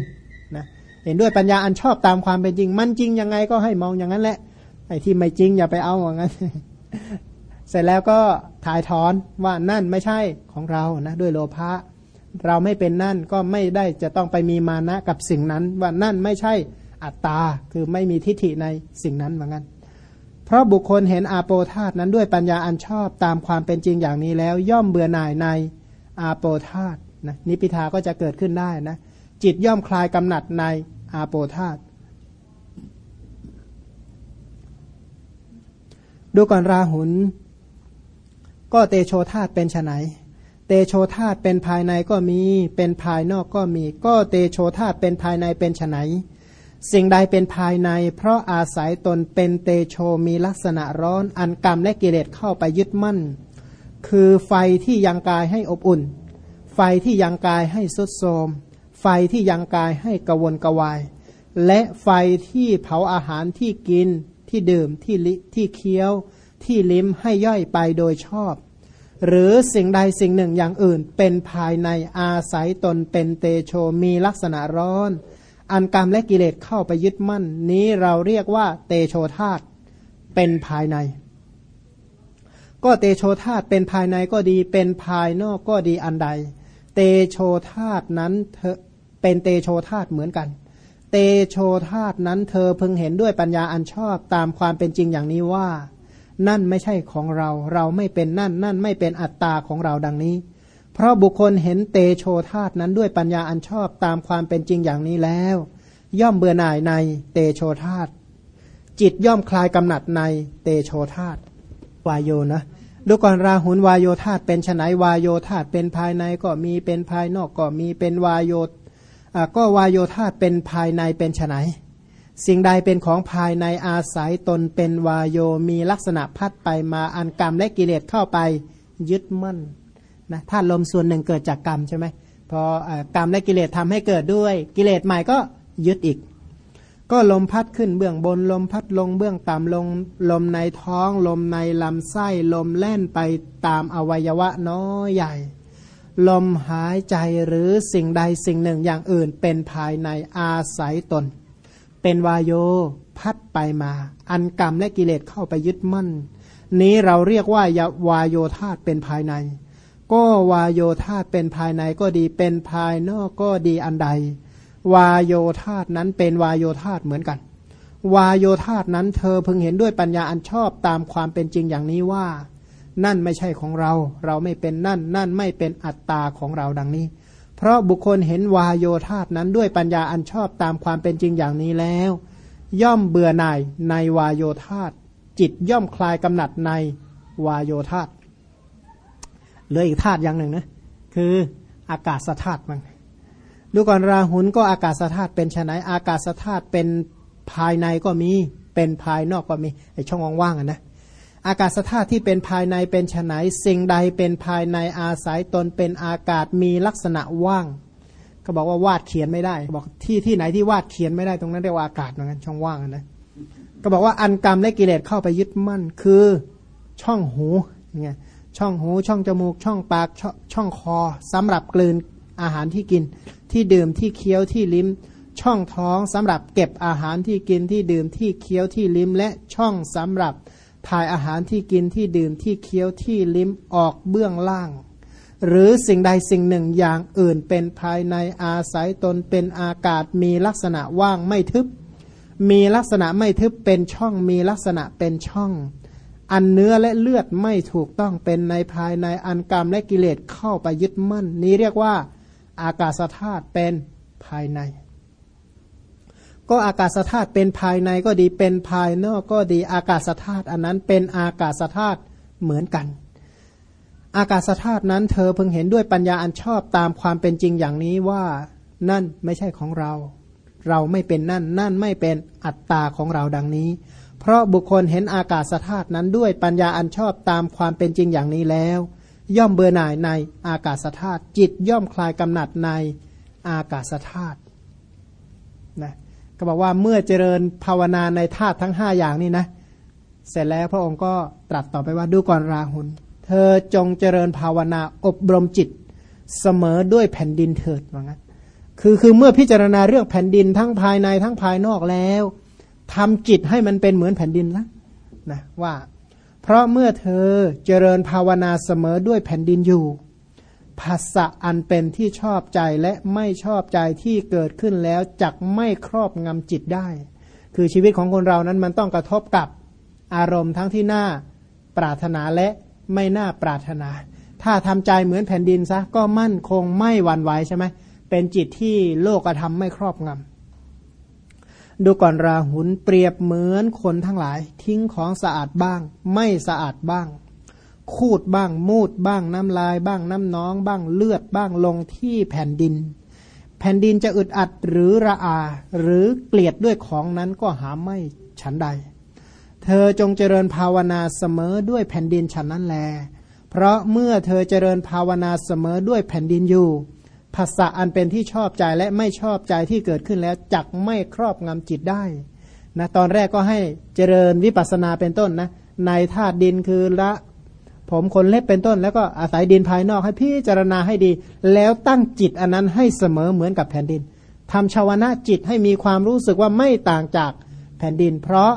นะเห็นด้วยปัญญาอันชอบตามความเป็นจริง มันจริงยังไงก็ให้มองอย่างนั้นแหละไอ้ที่ไม่จริงอย่าไปเอาอย่างนั้น เสร็จแล้วก็ถ่ายถอนว่านั่นไม่ใช่ของเรานะด้วยโลภะเราไม่เป็นนั่นก็ไม่ได้จะต้องไปมีมานะกับสิ่งนั้น ว่านั่นไม่ใช่อัตตาคือไม่มีทิฏฐิในสิ่งนั้นเหมือนกัน เพราะบุคคลเห็นอาโปธาตนั้นด้วยปัญญาอันชอบตามความเป็นจริงอย่างนี้แล้ว ย่อมเบื่อหน่ายในอาโปธาตนะนิพิทาก็จะเกิดขึ้นได้นะจิตย่อมคลายกำหนัดในอาโปธาตดูก่อนราหุลก็เตโชธาตเป็นไนเตโชธาตเป็นภายในก็มี เป็นภายนอกก็มี ก็เตโชธาตเป็นภายในเป็นไน สิ่งใดเป็นภายใน เพราะอาศัยตนเป็นเตโชมีลักษณะร้อน อันกรรมและกิเลสเข้าไปยึดมั่น คือไฟที่ยังกายให้อบอุ่น ไฟที่ยังกายให้สุดโทมไฟที่ยังกายให้กวนกวาย และไฟที่เผาอาหารที่กิน ที่ดื่มที่ลิที่เคี้ยว ที่ลิ้มให้ย่อยไปโดยชอบ หรือสิ่งใดสิ่งหนึ่งอย่างอื่นเป็นภายในอาศัยตนเป็นเตโชมีลักษณะร้อน อันกรรมและกิเลสเข้าไปยึดมั่น นี้เราเรียกว่า เตโชธาตเป็นภายใน ก็เตโชธาตเป็นภายในก็ดี เป็นภายนอกก็ดีอันใด เตโชธาตนั้นเธอเป็นเตโชธาตเหมือนกัน เตโชธาตนั้นเธอพึงเห็นด้วยปัญญาอันชอบตามความเป็นจริงอย่างนี้ว่า นั่นไม่ใช่ของเรา เราไม่เป็นนั่น นั่นไม่เป็นอัตตาของเราดังนี้ เพราะบุคคลเห็นเตโชธาตนั้นด้วยปัญญาอันชอบตามความเป็นจริงอย่างนี้แล้ว ย่อมเบื่อหน่ายในเตโชธาตจิตย่อมคลายกำหนัดในเตโชธาตวายโยนะดูก่อนราหุลวายโยธาตเป็นฉไนวายโยธาตเป็นภายในก็มีเป็นภายนอกก็มีเป็นวายโยก็วายโยธาตเป็นภายในเป็นฉไนสิ่งใดเป็นของภายในอาศัยตนเป็นวายโยมีลักษณะพัดไปมาอันกรรมและกิเลสเข้าไปยึดมั่น นะถ้าลมส่วนหนึ่งเกิดจากกรรมใช่ไหมพอกรรมและกิเลสทำให้เกิดด้วย กิเลสใหม่ก็ยึดอีก ก็ลมพัดขึ้นเบื้องบนลมพัดลงเบื้องต่ำลงลมในท้อง ลมในลำไส้ลมแล่นไปตามอวัยวะน้อยใหญ่ ลมหายใจหรือสิ่งใดสิ่งหนึ่งอย่างอื่นเป็นภายในอาศัยตน เป็นวายโยพัดไปมา อันกรรมและกิเลสเข้าไปยึดมั่น นี้เราเรียกว่าวายโยธาตเป็นภายใน ก็วายโยธาตเป็นภายในก็ดีเป็นภายนอกก็ดีอันใด วายโยธาตนั้นเป็นวายโยธาตเหมือนกัน วายโยธาตนั้นเธอพึงเห็นด้วยปัญญาอันชอบตามความเป็นจริงอย่างนี้ว่า นั่นไม่ใช่ของเรา เราไม่เป็นนั่น นั่นไม่เป็นอัตตาของเราดังนี้ เพราะบุคคลเห็นวายโยธาตนั้นด้วยปัญญาอันชอบตามความเป็นจริงอย่างนี้แล้ว ย่อมเบื่อหน่ายในวายโยธาตจิตย่อมคลายกำหนัดในวายโยธาต เหลืออีกธาตุอย่างหนึ่งนะคืออากาศธาตุมันดูก่อนราหุลก็อากาศธาตุเป็นไนอากาศธาตุเป็นภายในก็มีเป็นภายนอกก็มีไอช่องว่างๆนะอากาศธาตุที่เป็นภายในเป็นฉไนสิ่งใดเป็นภายในอาศัยตนเป็นอากาศมีลักษณะว่างก็บอกว่าวาดเขียนไม่ได้บอกที่ที่ไหนที่วาดเขียนไม่ได้ตรงนั้นเรียกว่าอากาศเหมือนกันช่องว่างนะก็บอกว่าอันกรรมและกิเลสเข้าไปยึดมั่นคือช่องหูไง ช่องหูช่องจมูก ช่องปากชช่องคอสำหรับกลืนอาหารที่กิน ที่ดื่มที่เคี้ยวที่ลิ้ม ช่องท้องสำหรับเก็บอาหารที่กินที่ดื่มที่เคี้ยวที่ลิ้ม และช่องสำหรับถ่ายอาหารที่กินที่ดื่มที่เคี้ยวที่ลิ้มออกเบื้องล่าง หรือสิ่งใดสิ่งหนึ่งอย่างอื่นเป็นภายในอาศัยตนเป็นอากาศมีลักษณะว่างไม่ทึบ มีลักษณะไม่ทึบเป็นช่องมีลักษณะเป็นช่อง อันเนื้อและเลือดไม่ถูกต้องเป็นในภายในอันกรรมและกิเลสเข้าไปยึดมั่น นี้เรียกว่า อากาศธาตุเป็นภายใน ก็อากาศธาตุเป็นภายในก็ดีเป็นภายนอกก็ดีอากาศธาตุอันนั้นเป็นอากาศธาตุเหมือนกัน อากาศธาตุนั้นเธอเพิ่งเห็นด้วยปัญญาอันชอบตามความเป็นจริงอย่างนี้ว่านั่นไม่ใช่ของเรา เราไม่เป็นนั่นนั่นไม่เป็นอัตตาของเราดังนี้ เพราะบุคคลเห็นอากาศธาตุนั้นด้วยปัญญาอันชอบตามความเป็นจริงอย่างนี้แล้ว ย่อมเบื่อหน่ายในอากาศธาตุจิตย่อมคลายกำหนัดในอากาศธาตุนะก็บอกว่าเมื่อเจริญภาวนาในธาตุทั้งห้าอย่างนี้นะ เสร็จแล้วพระองค์ก็ตรัสต่อไปว่าดูก่อนราหุล เธอจงเจริญภาวนาอบรมจิต เสมอด้วยแผ่นดินเถิดว่างั้นคือคือเมื่อพิจารณาเรื่องแผ่นดินทั้งภายในทั้งภายนอกแล้ว ทำจิตให้มันเป็นเหมือนแผ่นดินละนะว่า เพราะเมื่อเธอเจริญภาวนาเสมอด้วยแผ่นดินอยู่ภาษะอันเป็นที่ชอบใจและไม่ชอบใจที่เกิดขึ้นแล้วจักไม่ครอบงำจิตได้ คือชีวิตของคนเรานั้นมันต้องกระทบกับอารมณ์ทั้งที่น่าปรารถนาและไม่น่าปรารถนา ถ้าทำใจเหมือนแผ่นดินซะก็มั่นคงไม่หวั่นไหวใช่ไหมเป็นจิตที่โลกธรรมไม่ครอบงำ ดูก่อนราหุลเปรียบเหมือนคนทั้งหลาย ทิ้งของสะอาดบ้าง ไม่สะอาดบ้าง คูดบ้างมูดบ้างน้ำลายบ้างน้ำน้อง บ้างเลือดบ้างลงที่แผ่นดิน แผ่นดินจะอึดอัดหรือระอา หรือเกลียดด้วยของนั้นก็หาไม่ฉันใด เธอจงเจริญภาวนาเสมอด้วยแผ่นดินฉันนั้นแล เพราะเมื่อเธอเจริญภาวนาเสมอด้วยแผ่นดินอยู่ ภาษาอันเป็นที่ชอบใจและไม่ชอบใจที่เกิดขึ้นแล้วจักไม่ครอบงำจิตได้นะตอนแรกก็ให้เจริญวิปัสสนาเป็นต้นนะในธาตุดินคือละผมขนเล็บเป็นต้น แล้วก็อาศัยดินภายนอกให้พิจารณาให้ดี แล้วตั้งจิตอันนั้นให้เสมอเหมือนกับแผ่นดินทำชาวนะจิตให้มีความรู้สึกว่าไม่ต่างจากแผ่นดิน เพราะ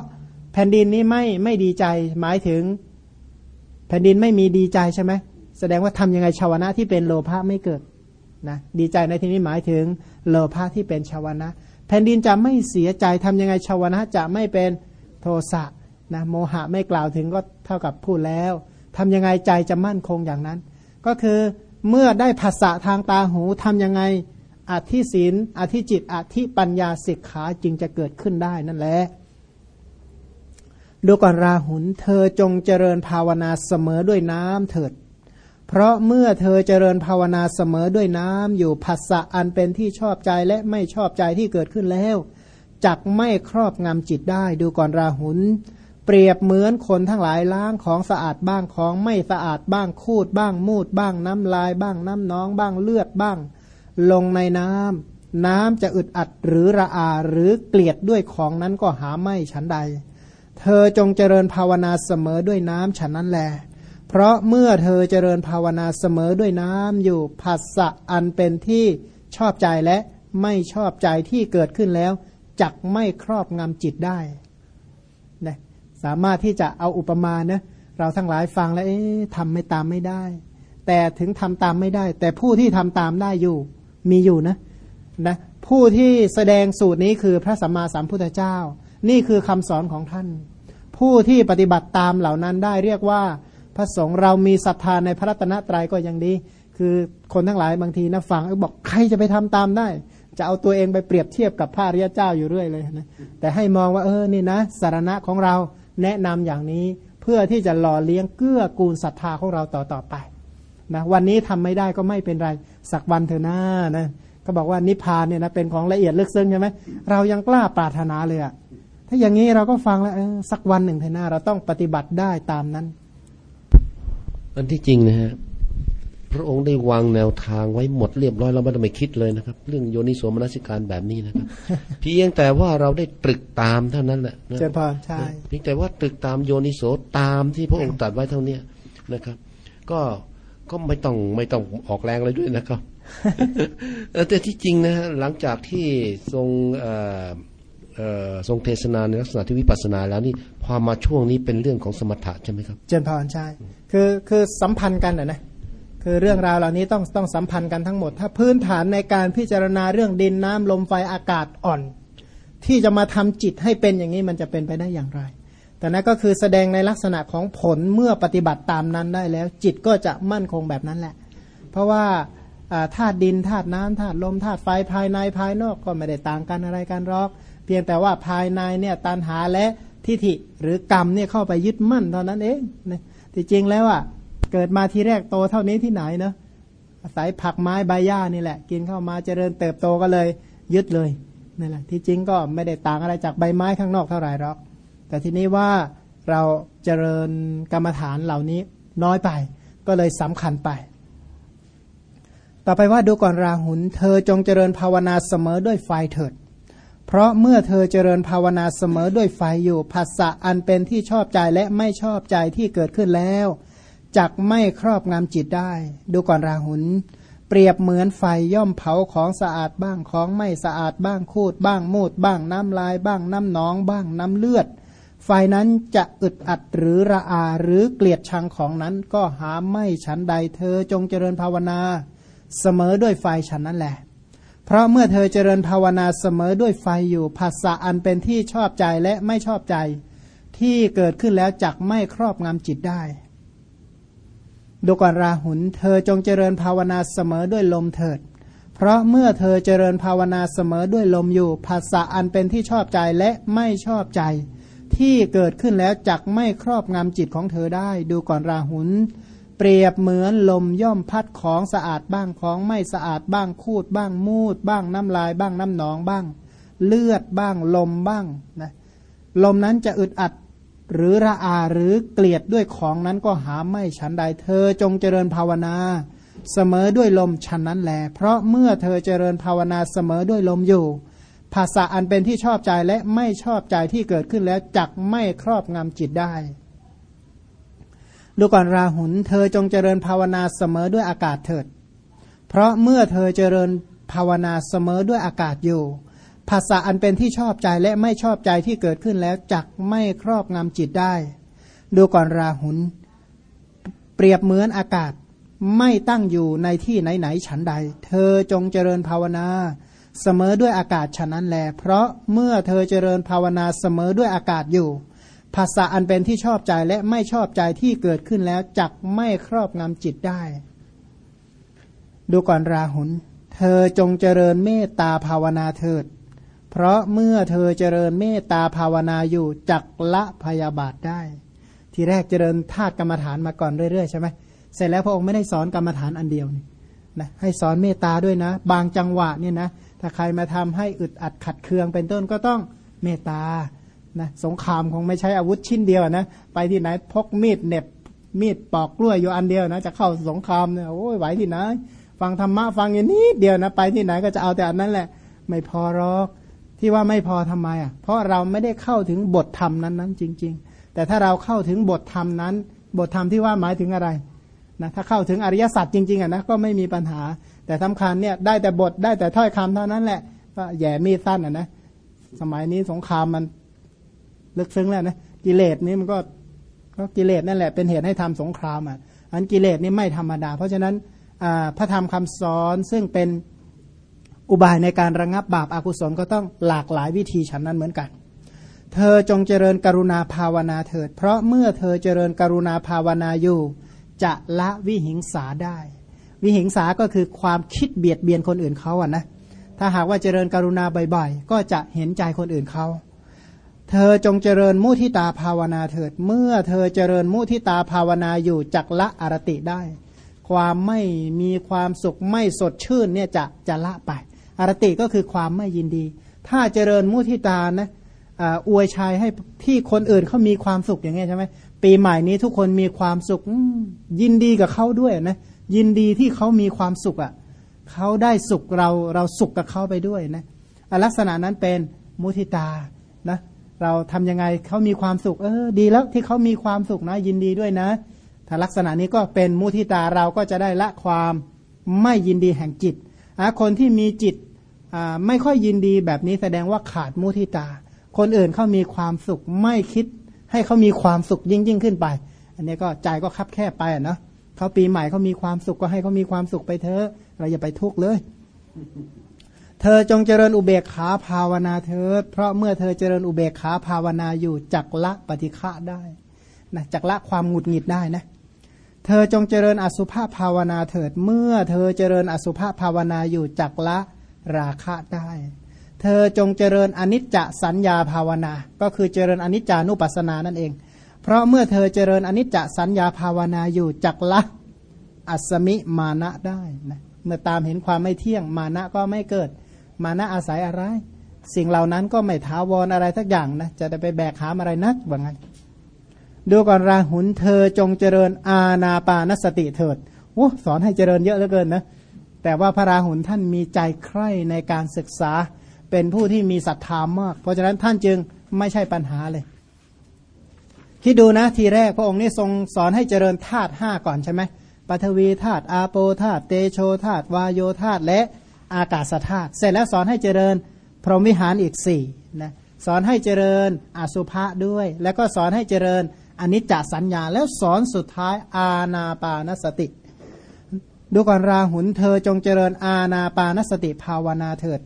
แผ่นดินนี้ไม่ไม่ดีใจหมายถึง แผ่นดินไม่มีดีใจใช่ไหมแสดงว่าทํำยังไงชาวนะที่เป็นโลภะไม่เกิด นะดีใจในที่นี้หมายถึงโลภะที่เป็นชาวนะ แผ่นดินจะไม่เสียใจทำยังไงชาวนะจะไม่เป็นโทสะนะโมหะไม่กล่าวถึงก็เท่ากับพูดแล้วทำยังไงใจจะมั่นคงอย่างนั้น ก็คือเมื่อได้ภาษาทางตาหูทำยังไงอธิศีลอธิจิตอธิปัญญาสิกขาจึงจะเกิดขึ้นได้นั่นแหละดูก่อนราหุลเธอจงเจริญภาวนาเสมอด้วยน้ำเถิด เพราะเมื่อเธอเจริญภาวนาเสมอด้วยน้ำอยู่ภาษะอันเป็นที่ชอบใจและไม่ชอบใจที่เกิดขึ้นแล้วจักไม่ครอบงำจิตได้ดูก่อนราหุลเปรียบเหมือนคนทั้งหลายล้างของสะอาดบ้างของไม่สะอาดบ้างคูดบ้างมูดบ้างน้ำลายบ้างน้ำน้องบ้างเลือดบ้าง ลงในน้ำน้ำจะอึดอัดหรือระอาหรือเกลียดด้วยของนั้นก็หาไม่ฉันใด เธอจงเจริญภาวนาเสมอด้วยน้ำฉันนั้นแล เพราะเมื่อเธอเจริญภาวนาเสมอด้วยน้ำอยู่ภาษะอันเป็นที่ชอบใจและไม่ชอบใจที่เกิดขึ้นแล้วจักไม่ครอบงำจิตได้สามารถที่จะเอาอุปมาเนะเราทั้งหลายฟังแล้วเอ๊ะทำไม่ตามไม่ได้ แต่ถึงทำตามไม่ได้ แต่ผู้ที่ทำตามได้อยู่ มีอยู่นะนะผู้ที่แสดงสูตรนี้คือพระสัมมาสัมพุทธเจ้า นี่คือคำสอนของท่าน ผู้ที่ปฏิบัติตามเหล่านั้นได้เรียกว่า พระสงฆ์เรามีศรัทธาในพระรัตนตรัยก็ยังดี คือคนทั้งหลายบางทีนะฟังบอกใครจะไปทำตามได้ จะเอาตัวเองไปเปรียบเทียบกับพระริยเจ้าอยู่เรื่อยเลยนะแต่ให้มองว่าเออนี่นะสารณะของเราแนะนำอย่างนี้เพื่อที่จะหล่อเลี้ยงเกื้อกูลศรัทธาของเราต่อต่อไปนะวันนี้ทำไม่ได้ก็ไม่เป็นไรสักวันเถอะหน้านะก็บอกว่านิพพานเนี่ยนะเป็นของละเอียดลึกซึ้งใช่ไหมเรายังกล้าปรารถนาเลยอะถ้าอย่างนี้เราก็ฟังแล้วสักวันหนึ่งเถอะหน้าเราต้องปฏิบัติได้ตามนั้น อันที่จริงนะฮะพระองค์ได้วางแนวทางไว้หมดเรียบร้อยเราไม่ต้องไปคิดเลยนะครับ เรื่องโยนิโสมนสิการแบบนี้นะครับ เพียงแต่ว่าเราได้ตรึกตามเท่านั้นแหละเจริญพรใช่เพียงแต่ว่าตรึกตามโยนิโสตามที่พระองค์ตรัสไว้เท่านี้นะครับ ก็ก็ไม่ต้องไม่ต้องออกแรงเลยด้วยนะครับแต่ที่จริงนะหลังจากที่ทรง ทรงเทศนาในลักษณะที่วิปัสสนาแล้วนี่พอมาช่วงนี้เป็นเรื่องของสมถะใช่ไหมครับ เจนพรใช่คือคือสัมพันธ์กันนะคือเรื่องราวเหล่านี้ต้องต้องสัมพันธ์กันทั้งหมด ถ้าพื้นฐานในการพิจารณาเรื่องดินน้ำลมไฟอากาศอ่อน ที่จะมาทำจิตให้เป็นอย่างนี้มันจะเป็นไปได้อย่างไร แต่นั้นก็คือแสดงในลักษณะของผลเมื่อปฏิบัติตามนั้นได้แล้ว จิตก็จะมั่นคงแบบนั้นแหละ เพราะว่าธาตุดินธาตุน้ำธาตุลมธาตุไฟภายในภายนอกก็ไม่ได้ต่างกันอะไรกันหรอก พียงแต่ว่าภายในเนี่ยตันหาและทิฏฐิหรือกรรมเนี่ยเข้าไปยึดมั่นเท่านั้นเองนะที่จริงแล้วอะเกิดมาทีแรกโตเท่านี้ที่ไหนเนะอาศัยผักไม้ใบหญ้านี่แหละ กินเข้ามาเจริญเติบโตก็เลยยึดเลยนี่แหละที่จริงก็ไม่ได้ต่างอะไรจากใบไม้ข้างนอกเท่าไหร่หรอก แต่ทีนี้ว่าเราเจริญกรรมฐานเหล่านี้น้อยไป ก็เลยสำคัญไป ต่อไปว่าดูก่อนราหุลเธอจงเจริญภาวนาเสมอด้วยไฟเถิด เพราะเมื่อเธอเจริญภาวนาเสมอด้วยไฟอยู่ภาษะอันเป็นที่ชอบใจและไม่ชอบใจที่เกิดขึ้นแล้วจักไม่ครอบงำจิตได้ ดูก่อนราหุลเปรียบเหมือนไฟย่อมเผาของสะอาดบ้างของไม่สะอาดบ้างคูดบ้างมูดบ้างน้ำลายบ้างน้ำหนองบ้างน้ำเลือดฝ่ายนั้นจะอึดอัดหรือระอาหรือเกลียดชังของนั้นก็หาไม่ฉันใดเธอจงเจริญภาวนา เสมอด้วยไฟฉันนั้นแหละ เพราะเมื่อเธอเจริญภาวนาเสมอด้วยไฟอยู่ภาษาอันเป็นที่ชอบใจและไม่ชอบใจ ที่เกิดขึ้นแล้วจักไม่ครอบงำจิตได้ ดูก่อนราหุลเธอจงเจริญภาวนาเสมอด้วยลมเถิด เพราะเมื่อเธอเจริญภาวนาเสมอด้วยลมอยู่ภาษาอันเป็นที่ชอบใจและไม่ชอบใจ ที่เกิดขึ้นแล้วจักไม่ครอบงำจิตของเธอได้ ดูก่อนราหุล เปรียบเหมือนลมย่อมพัดของสะอาดบ้างของไม่สะอาดบ้างคูดบ้างมูด บ้างน้ำลายบ้างน้ำหนองบ้าง เลือดบ้างลมบ้างนะลมนั้นจะอึดอัดหรือระอาหรือเกลียดด้วยของนั้นก็หาไม่ฉันใดเธอจงเจริญภาวนา เสมอด้วยลมฉันนั้นแลเพราะเมื่อเธอเจริญภาวนาเสมอด้วยลมอยู่ ภาษาอันเป็นที่ชอบใจและไม่ชอบใจที่เกิดขึ้นแล้วจักไม่ครอบงำจิตได้ ดูก่อนราหุลเธอจงเจริญภาวนาเสมอด้วยอากาศเถิด เพราะเมื่อเธอเจริญภาวนาเสมอด้วยอากาศอยู่ภาษาอันเป็นที่ชอบใจและไม่ชอบใจที่เกิดขึ้นแล้วจักไม่ครอบงำจิตได้ ดูก่อนราหุลเปรียบเหมือนอากาศไม่ตั้งอยู่ในที่ไหนๆฉันใด เธอจงเจริญภาวนา เสมอด้วยอากาศฉะนั้นแล เพราะเมื่อเธอเจริญภาวนาเสมอด้วยอากาศอยู่ ภาษาอันเป็นที่ชอบใจและไม่ชอบใจที่เกิดขึ้นแล้วจักไม่ครอบงำจิตได้ ดูก่อนราหุลเธอจงเจริญเมตตาภาวนาเถิด เพราะเมื่อเธอเจริญเมตตาภาวนาอยู่จักละพยาบาทได้ ทีแรกเจริญธาตุกรรมฐานมาก่อนเรื่อยๆใช่ไหมเสร็จแล้วพระองค์ไม่ได้สอนกรรมฐานอันเดียวนี่นะให้สอนเมตตาด้วยนะ บางจังหวะเนี่ยนะถ้าใครมาทำให้อึดอัดขัดเคืองเป็นต้นก็ต้องเมตตา นะสงครามคงไม่ใช้อาวุธชิ้นเดียวนะไปที่ไหนพกมีดเน็บมีดปอกกล้วยอยู่อันเดียวนะจะเข้าสงครามเนี่ยโอ้ยไหวที่ไหนฟังธรรมะฟังอย่างนี้เดียวนะไปที่ไหนก็จะเอาแต่อันนั้นแหละ ไม่พอหรอกที่ว่าไม่พอทำไมอะเพราะเราไม่ได้เข้าถึงบทธรรมนั้นๆจริง ๆ แต่ถ้าเราเข้าถึงบทธรรมนั้น บทธรรมที่ว่าหมายถึงอะไรนะถ้าเข้าถึงอริยสัจจริงๆอะนะก็ไม่มีปัญหา แต่สาคัญเนี่ยได้แต่บทได้แต่ถ้อยคำเท่านั้นแหละก็แย่มีดสั้นอะนะสมัยนี้สงครามมัน ลึกซึ้งแล้วนะกิเลสนี่มันก็ก็กิเลสนั่นแหละเป็นเหตุให้ทำสงครามอะอันกิเลสนี่ไม่ธรรมดา เพราะฉะนั้นพระธรรมคำสอนซึ่งเป็นอุบายในการระงับบาปอากุศลก็ต้องหลากหลายวิธีฉันนั้นเหมือนกัน เธอจงเจริญกรุณาภาวนาเถิด เพราะเมื่อเธอเจริญกรุณาภาวนาอยู่ จะละวิหิงสาได้ วิหิงสาก็คือความคิดเบียดเบียนคนอื่นเขาอะนะถ้าหากว่าเจริญกรุณาบ่อยๆ ก็จะเห็นใจคนอื่นเขา เธอจงเจริญมุทิตาภาวนาเถิด เมื่อเธอเจริญมุทิตาภาวนาอยู่จักละอารติได้ ความไม่มีความสุขไม่สดชื่นเนี่ยจะจะละไป อารติก็คือความไม่ยินดี ถ้าเจริญมุทิตานะอวยชัยให้ที่คนอื่นเขามีความสุขอย่างเงี้ยใช่ไหมปีใหม่นี้ทุกคนมีความสุขยินดีกับเขาด้วยนะยินดีที่เขามีความสุขอะ่ะเขาได้สุขเราเราสุขกับเขาไปด้วยนะลักษณะนั้นเป็นมุทิตานะ เราทํำยังไงเขามีความสุข เออ ดีแล้วที่เขามีความสุขนะ ยินดีด้วยนะ ถ้าลักษณะนี้ก็เป็นมุทิตาเราก็จะได้ละความไม่ยินดีแห่งจิตคนที่มีจิตไม่ค่อยยินดีแบบนี้แสดงว่าขาดมุทิตา คนอื่นเขามีความสุขไม่คิด ให้เขามีความสุขยิ่งยิ่งขึ้นไป อันนี้ก็ใจก็คับแคบไปอะนะเขาปีใหม่เขามีความสุขก็ให้เขามีความสุขไปเถอะเราอย่าไปทุกข์เลย เธอจงเจริญอุเบกขาภาวนาเถิด เพราะเมื่อเธอเจริญอุเบกขาภาวนาอยู่จักละปฏิฆะได้นะจักละความหงุดหงิดได้นะ เธอจงเจริญอสุภาพภาวนาเถิด เมื่อเธอเจริญอสุภาพภาวนาอยู่จักละราคะได้ เธอจงเจริญอนิจจสัญญาภาวนา ก็คือเจริญอนิจจานุปัสสนานั่นเอง เพราะเมื่อเธอเจริญอนิจจสัญญาภาวนาอยู่จักละอัสมิมานะได้นะเมื่อตามเห็นความไม่เที่ยงมานะก็ไม่เกิด มานะอาศัยอะไร สิ่งเหล่านั้นก็ไม่ท้าวรอะไรสักอย่างนะจะได้ไปแบกหามอะไรนักว่างั้นดูก่อนราหุนเธอจงเจริญอาณาปานสติเถิดโอ้สอนให้เจริญเยอะเหลือเกินนะแต่ว่าพระราหุลท่านมีใจใคร่ในการศึกษาเป็นผู้ที่มีศรัทธามาก เพราะฉะนั้นท่านจึงไม่ใช่ปัญหาเลย คิดดูนะทีแรกพระองค์นี่ทรงสอนให้เจริญธาตุห้าก่อนใช่ไหมปัทวีธาตุอาโปธาตุเตโชธาตุวายโยธาตุและ อากาศธาตุเสร็จแล้วสอนให้เจริญ พรหมวิหารอีกสี่นะสอนให้เจริญอสุภะด้วย แล้วก็สอนให้เจริญอนิจจสัญญา แล้วสอนสุดท้ายอาณาปานสติ ดูก่อนราหุนเธอจงเจริญอาณาปานสติภาวนาเถิด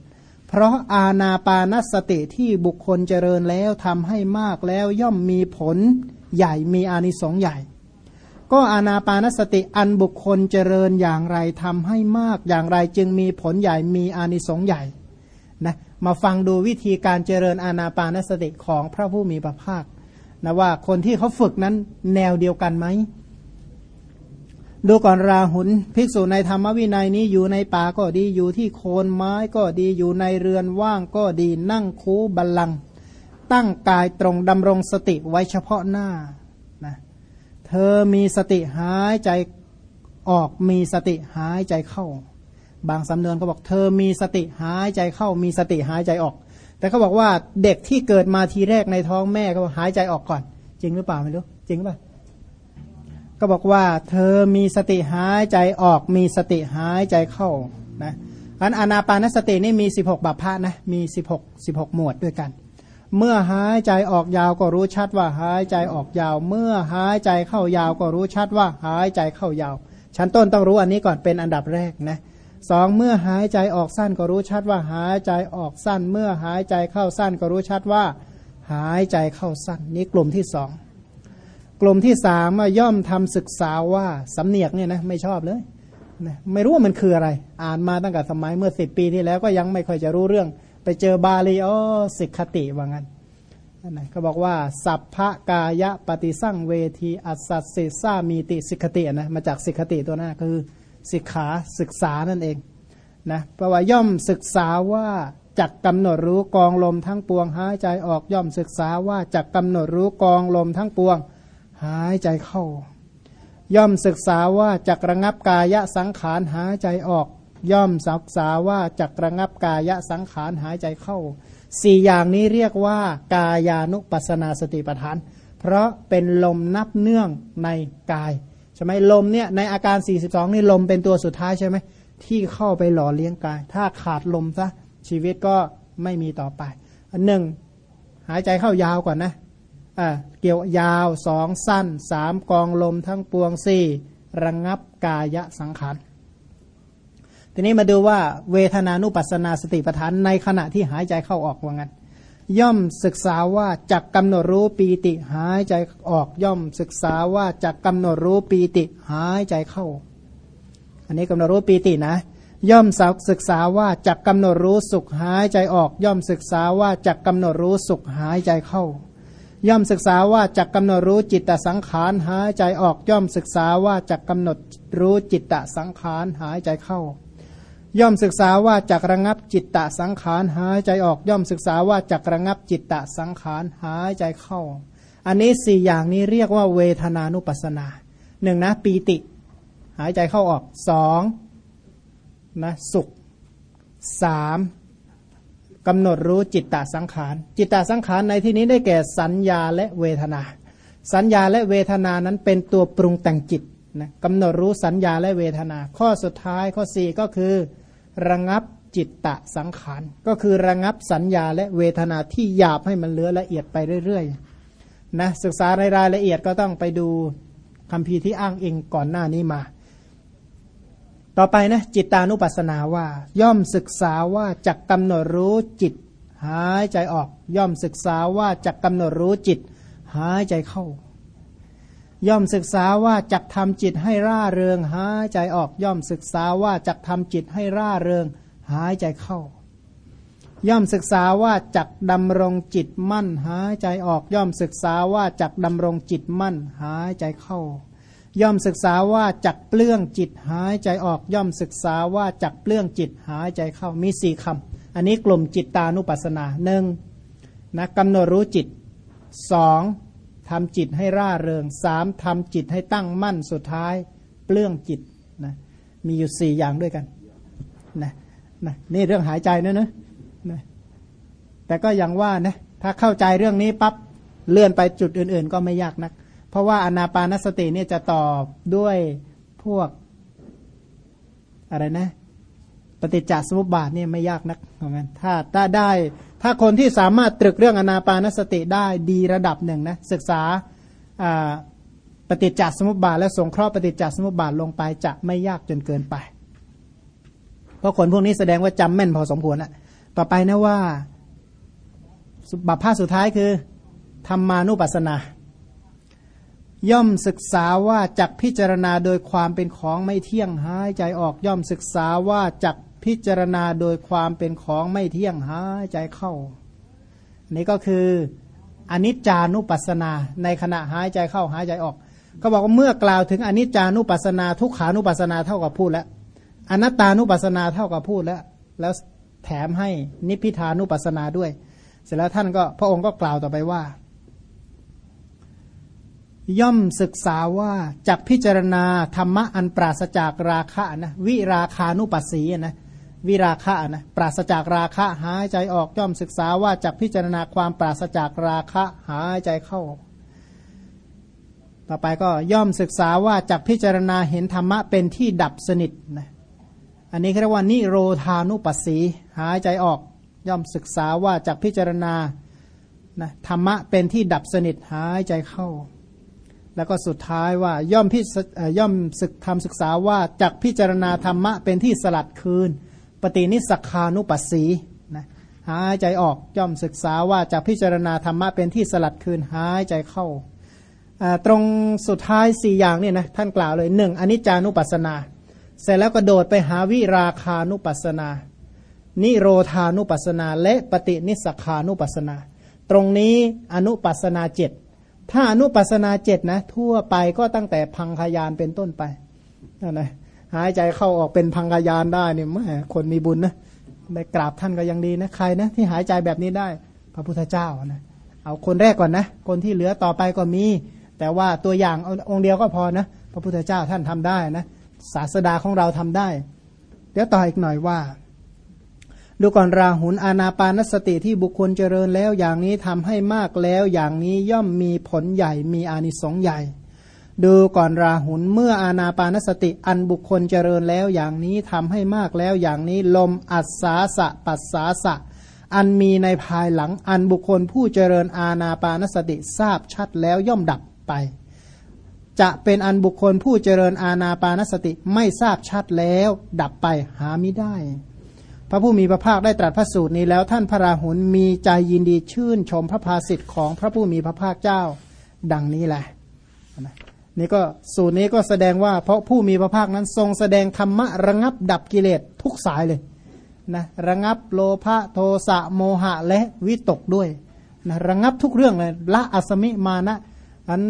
เพราะอาณาปานสติที่บุคคลเจริญแล้วทำให้มากแล้วย่อมมีผลใหญ่มีอานิสงส์ใหญ่ ก็อาณาปานสติอันบุคคลเจริญอย่างไรทำให้มากอย่างไรจึงมีผลใหญ่มีอานิสงส์ใหญ่นะมาฟังดูวิธีการเจริญอาณาปานสติของพระผู้มีพระภาคนะว่าคนที่เขาฝึกนั้นแนวเดียวกันไหมดูก่อนราหุลภิกษุในธรรมวินัยนี้อยู่ในป่าก็ดีอยู่ที่โคนไม้ก็ดีอยู่ในเรือนว่างก็ดีนั่งคูบัลลัง ตั้งกายตรงดำรงสติไว้เฉพาะหน้า เธอมีสติหายใจออกมีสติหายใจเข้า บางสำเนวนก็บอกเธอมีสติหายใจเข้า มีสติหายใจออก แต่เขาบอกว่าเด็กที่เกิดมาทีแรกในท้องแม่ก็หายใจออกก่อน จริงหรือเปล่าไม่รู้จริงหรือเปล่าก็บอกว่า เธอมีสติหายใจออก มีสติหายใจเข้านะอันอนาปานสตินี่มี 16 บัพพะนะมี 16 16 หมวดด้วยกัน เมื่อหายใจออกยาวก็รู้ชัดว่าหายใจออกยาว เมื่อหายใจเข้ายาวก็รู้ชัดว่าหายใจเข้ายาว ชั้นต้นต้องรู้อันนี้ก่อนเป็นอันดับแรกนะสองเมื่อหายใจออกสั้นก็รู้ชัดว่าหายใจออกสั้น เมื่อหายใจเข้าสั้นก็รู้ชัดว่า หายใจเข้าสั้น นี่กลุ่มที่สองกลุ่มที่สามย่อมทำศึกษาว่าสำเนียกเนี่ยนะไม่ชอบเลยนะไม่รู้ว่ามันคืออะไร อ่านมาตั้งแต่สมัยเมื่อสิบปีที่แล้วก็ยังไม่ค่อยจะรู้เรื่อง ไปเจอบาลีอ๋อสิกขติว่างั้นนะก็บอกว่า สัพพกายะปฏิสั่งเวทีอัสสัสสิสามีติสิกขตินะมาจากสิกขติตัวนั้นคือสิกขาศึกษานั่นเองนะเพราะว่าย่อมศึกษาว่าจักกำหนดรู้กองลมทั้งปวงหายใจออกย่อมศึกษาว่าจักกำหนดรู้กองลมทั้งปวง หายใจเข้า ย่อมศึกษาว่าจักระงับกายะสังขารหายใจออก ย่อมศึกษาว่าจักระงับกายะสังขารหายใจเข้าสี่อย่างนี้เรียกว่ากายานุปัสนาสติปัฏฐาน เพราะเป็นลมนับเนื่องในกายใช่ไหมลมเนี่ยในอาการ 42 นี่ลมเป็นตัวสุดท้ายใช่ไหมที่เข้าไปหล่อเลี้ยงกาย ถ้าขาดลมซะชีวิตก็ไม่มีต่อไปอันหนึ่งหายใจเข้ายาวก่อนนะอ่าเกี่ยวยาวสองสั้นสามกองลมทั้งปวงสี่ระงงับกายะสังขาร ทีนี้มาดูว่าเวทนานุปัสนาสติปัฏฐานในขณะที่หายใจเข้าออกว่างั้นย่อมศึกษาว่าจักกำหนดรู้ปีติหายใจออกย่อมศึกษาว่าจักกำหนดรู้ปีติหายใจเข้า อันนี้กำหนดรู้ปีตินะ ย่อมศึกษาว่าจักกำหนดรู้สุขหายใจออก ย่อมศึกษาว่าจักกำหนดรู้สุขหายใจเข้า ย่อมศึกษาว่าจักกำหนดรู้จิตตสังขารหายใจออก ย่อมศึกษาว่าจักกำหนดรู้จิตตสังขารหายใจเข้า ย่อมศึกษาว่าจักระงับจิตตะสังขารหายใจออกย่อมศึกษาว่าจักระงับจิตตะสังขารหายใจเข้า อันนี้สี่อย่างนี้เรียกว่าเวทนานุปัสนาหนึ่งนะปีติ หายใจเข้าออกสองนะสุขสามกำหนดรู้จิตตสังขาร จิตตสังขารในที่นี้ได้แก่สัญญาและเวทนา สัญญาและเวทนานั้นเป็นตัวปรุงแต่งจิตนะกำหนดรู้สัญญาและเวทนา ข้อสุดท้ายข้อสี่ก็คือ ระงับจิตตะสังขาร ก็คือระงับสัญญาและเวทนาที่หยาบให้มันเลือละเอียดไปเรื่อยๆนะศึกษาในรายละเอียดก็ต้องไปดูคำพีที่อ้างเองก่อนหน้านี้มา ต่อไปนะจิตตานุปัสสนาว่า ย่อมศึกษาว่าจักกำหนดรู้จิต หายใจออก ย่อมศึกษาว่าจักกำหนดรู้จิต หายใจเข้า ย่อมศึกษาว่าจักทำจิตให้ร่าเริงหายใจออก ย่อมศึกษาว่าจักทำจิตให้ร่าเริงหายใจเข้า ย่อมศึกษาว่าจักดำรงจิตมั่นหายใจออก ย่อมศึกษาว่าจักดำรงจิตมั่นหายใจเข้า ย่อมศึกษาว่าจักเปลื้องจิตหายใจออก ย่อมศึกษาว่าจักเปลื้องจิตหายใจเข้ามีสี่คำอันนี้กลุ่มจิตตานุปัสสนาหนึ่งนะกำหนดรู้จิตสอง ทำจิตให้ร่าเริงสามทำจิตให้ตั้งมั่นสุดท้ายเปลื้องจิตนะมีอยู่สี่อย่างด้วยกันนะนะนี่เรื่องหายใจนะนะนะแต่ก็ยังว่านะถ้าเข้าใจเรื่องนี้ปับ๊บเลื่อนไปจุดอื่น ๆ ก็ไม่ยากนัก เพราะว่าอนาปานสติเนี่ยจะตอบด้วยพวกอะไรนะ ปฏิจจสมุปบาทเนี่ยไม่ยากนักเหมือนกันถ้าถ้าได้ ถ้าคนที่สามารถตรึกเรื่องอนาปานสติได้ดีระดับหนึ่งนะศึกษาปฏิจจสมุปบาทและสงเคราะห์ปฏิจจสมุปบาทลงไปจะไม่ยากจนเกินไป เพราะคนพวกนี้แสดงว่าจำแม่นพอสมควรอะต่อไปนะว่าบัพพาสุดท้ายคือธรรมานุปัสสนา ย่อมศึกษาว่าจักพิจารณาโดยความเป็นของไม่เที่ยงหายใจออกย่อมศึกษาว่าจัก พิจารณาโดยความเป็นของไม่เที่ยงหายใจเข้า นี่ก็คืออนิจจานุปัสสนา ในขณะหายใจเข้าหายใจออก ก็บอกว่าเมื่อกล่าวถึงอนิจจานุปัสสนา ทุกขานุปัสสนาเท่ากับพูดแล้วอนัตตานุปัสสนาเท่ากับพูดแล้ว แล้วแถมให้นิพพิทานุปัสสนาด้วย เสร็จแล้วท่านก็พระองค์ก็กล่าวต่อไปว่า ย่อมศึกษาว่าจักพิจารณาธรรมะอันปราศจากราคะนะวิราคานุปัสสีนะ วิราคะนะปราศจากราคะหายใจออกย่อมศึกษาว่าจักพิจารณาความปราศจากราคะหายใจเข้าต่อไปก็ย่อมศึกษาว่าจากพิจารณาเห็นธรรมะเป็นที่ดับสนิทนะอันนี้เรียกว่านิโรธานุปัสสีหายใจออก ย่อมศึกษาว่าจากพิจารณานะธรรมะเป็นที่ดับสนิทหายใจเข้า แล้วก็สุดท้ายว่าย่อมพิย่อมศึกทำศึกษาว่าจากพิจารณาธรรมะเป็นที่สลัดคืน ปฏินิสขานุปัสสีนะหายใจออกย่อมศึกษาว่าจากพิจารณาธรรมะเป็นที่สลัดคืนหายใจเข้า ตรงสุดท้ายสี่อย่างเนี่ยนะท่านกล่าวเลยหนึ่งอนิจจานุปัสสนา เสร็จแล้วก็โดดไปหาวิราคานุปัสสนา นิโรธานุปัสสนา และปฏินิสขานุปัสสนา ตรงนี้อนุปัสนาเจ็ดถ้าอนุปัสนาเจ็ดนะทั่วไปก็ตั้งแต่พังขยานเป็นต้นไปนะ หายใจเข้าออกเป็นพังขยานได้เนี่ยแม่คนมีบุญนะได้กราบท่านก็ยังดีนะใครนะที่หายใจแบบนี้ได้ พระพุทธเจ้านะเอาคนแรกก่อนนะ คนที่เหลือต่อไปก็มี แต่ว่าตัวอย่างองค์เดียวก็พอนะพระพุทธเจ้าท่านทำได้นะศาสดาของเราทำได้ เดี๋ยวต่ออีกหน่อยว่า ดูก่อนราหุลอานาปานสติที่บุคคลเจริญแล้วอย่างนี้ทำให้มากแล้วอย่างนี้ย่อมมีผลใหญ่มีอานิสงส์ใหญ่ ดูก่อนราหุลเมื่ออานาปานสติอันบุคคลเจริญแล้วอย่างนี้ทำให้มากแล้วอย่างนี้ลมอัศสาสะปัสสาสะ อันมีในภายหลังอันบุคคลผู้เจริญอาณาปานสติทราบชัดแล้วย่อมดับไป จะเป็นอันบุคคลผู้เจริญอาณาปานสติไม่ทราบชัดแล้วดับไปหาไม่ได้ พระผู้มีพระภาคได้ตรัสพระสูตรนี้แล้วท่านพระราหุลมีใจยินดีชื่นชมพระภาสิทธิ์ของพระผู้มีพระภาคเจ้า ดังนี้แหละ นี่ก็สูตรนี้ก็แสดงว่า เพราะผู้มีพระภาคนั้นทรงแสดงธรรมะระงับดับกิเลสทุกสายเลยนะระงับโลภะโทสะโมหะและวิตกด้วยนะระงับทุกเรื่องเลยละอสมิมานะอัน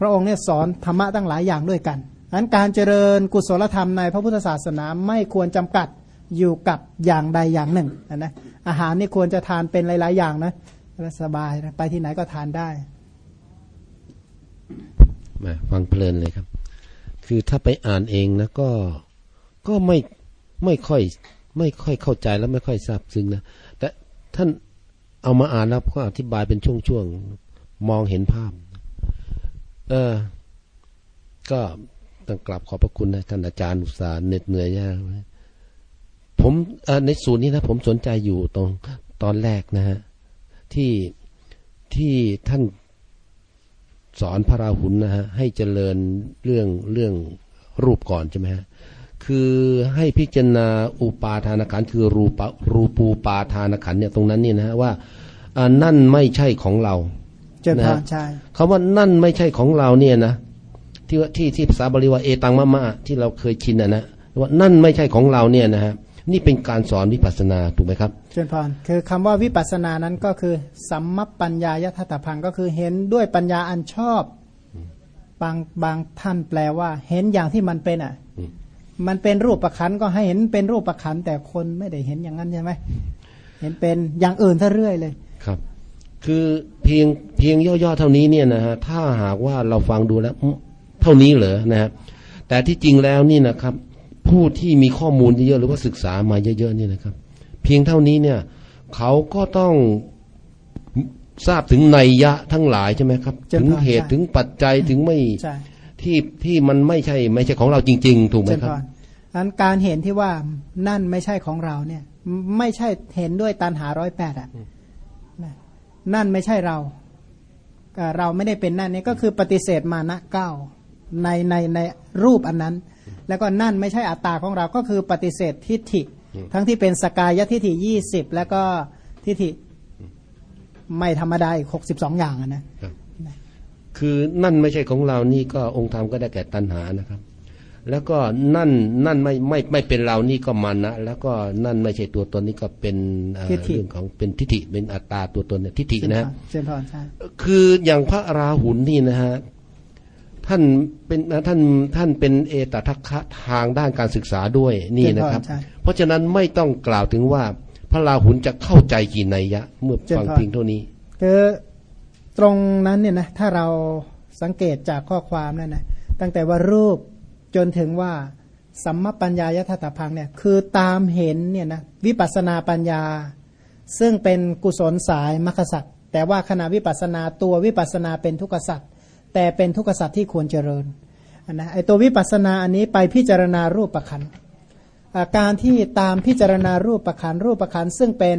พระองค์เนี่ยสอนธรรมะตั้งหลายอย่างด้วยกันอันการเจริญกุศลธรรมในพระพุทธศาสนาไม่ควรจำกัดอยู่กับอย่างใดอย่างหนึ่งนะอาหารนี่ควรจะทานเป็นหลาย ๆ อย่างนะสบายนะไปที่ไหนก็ทานได้ มาฟังเพลินเลยครับ คือถ้าไปอ่านเองนะก็ก็ไม่ไม่ค่อยไม่ค่อยเข้าใจแล้วไม่ค่อยทราบซึ้งนะแต่ท่านเอามาอ่านแล้วก็อธิบายเป็นช่วงๆมองเห็นภาพ เออ ก็ต้องกลับขอบพระคุณนะท่านอาจารย์อุตสาห์เหน็ดเหนื่อยยากผมในสูตรนี้นะผมสนใจอยู่ตรงตอนแรกนะฮะที่ที่ท่าน สอนพระราหุลนะฮะให้เจริญเรื่องเรื่องรูปก่อนใช่ไหมฮะคือให้พิจารณาอุปาทานขันคือรูปรูปูปาทานขันเนี่ยตรงนั้นเนี่ยนะว่านั่นไม่ใช่ของเรานะใช่คำว่านั่นไม่ใช่ของเราเนี่ยนะที่ว่าที่ที่ภาษาบาลีว่าเอตังมะมะที่เราเคยชินนะนะว่านั่นไม่ใช่ของเราเนี่ยนะฮะ นี่เป็นการสอนวิปัสนาถูกไหมครับเชิญพรคือคำว่าวิปัสนานั้นก็คือสัมมปัญญายทัตพังก็คือเห็นด้วยปัญญาอันชอบบางบางท่านแปลว่า เห็นอย่างที่มันเป็นอะ มันเป็นรูปประคันก็ให้เห็นเป็นรูปประคันแต่คนไม่ได้เห็นอย่างนั้นใช่ไหมเห็นเป็นอย่างอื่นซะเรื่อยเลยครับ คือเพียงเพียงย่อๆเท่านี้เนี่ยนะฮะถ้าหากว่าเราฟังดูแล้วเท่านี้เหรอนะฮะแต่ที่จริงแล้วนี่นะครับ ผู้ที่มีข้อมูลเยอะๆหรือว่าศึกษามาเยอะๆนี่นะครับ เพียงเท่านี้เนี่ยเขาก็ต้องทราบถึงนัยยะทั้งหลายใช่ไหมครับ ถึงเหตุถึงปัจจัยถึงไม่ที่ที่มันไม่ใช่ไม่ใช่ของเราจริง ๆ ถูกไหมครับอันการเห็นที่ว่านั่นไม่ใช่ของเราเนี่ย ไม่ใช่เห็นด้วยตันหาร้อยแปดอะนั่นไม่ใช่เราเราไม่ได้เป็นนั่นนี่ก็คือปฏิเสธมานะเก้า ในในในรูปอันนั้น แล้วก็นั่นไม่ใช่อัตตาของเราก็คือปฏิเสธทิฏฐิ ทั้งที่เป็นสกายทิฏฐิยี่สิบแล้วก็ทิฏฐิไม่ธรรมดาอีกหกสิบสองอย่างนะคือนั่นไม่ใช่ของเรานี่ก็องค์ธรรมก็ได้แก่ตัณหานะครับ แล้วก็นั่นนั่นไม่ไม่ไม่เป็นเรานี่ก็มันนะแล้วก็นั่นไม่ใช่ตัวตนนี่ก็เป็นเรื่องของเป็นทิฏฐิเป็นอัตตาตัวตนเนี่ยทิฏฐินะเช่นพรใช่คืออย่างพระราหุลนี่นะฮะ ท่านเป็นท่านท่านเป็นเอตทัคคะทางด้านการศึกษาด้วยนี่นะครับ เพราะฉะนั้นไม่ต้องกล่าวถึงว่าพระราหุลจะเข้าใจกี่นัยยะ เมื่อฟังเพียงเท่านี้คือตรงนั้นเนี่ยนะถ้าเราสังเกตจากข้อความนั่นนะตั้งแต่ว่ารูปจนถึงว่าสัมมปัญญายทัตพังเนี่ยคือตามเห็นเนี่ยนะวิปัสนาปัญญา ซึ่งเป็นกุศลสายมรรคสัตว์แต่ว่าขณะวิปัสนาตัววิปัสนาเป็นทุกขสัตว์ แต่เป็นทุกขสัตว์ที่ควรเจริญนะไอตัววิปัสนาอันนี้ไปพิจารณารูปประคันการที่ตามพิจารณารูปประคันรูปประคันซึ่งเป็น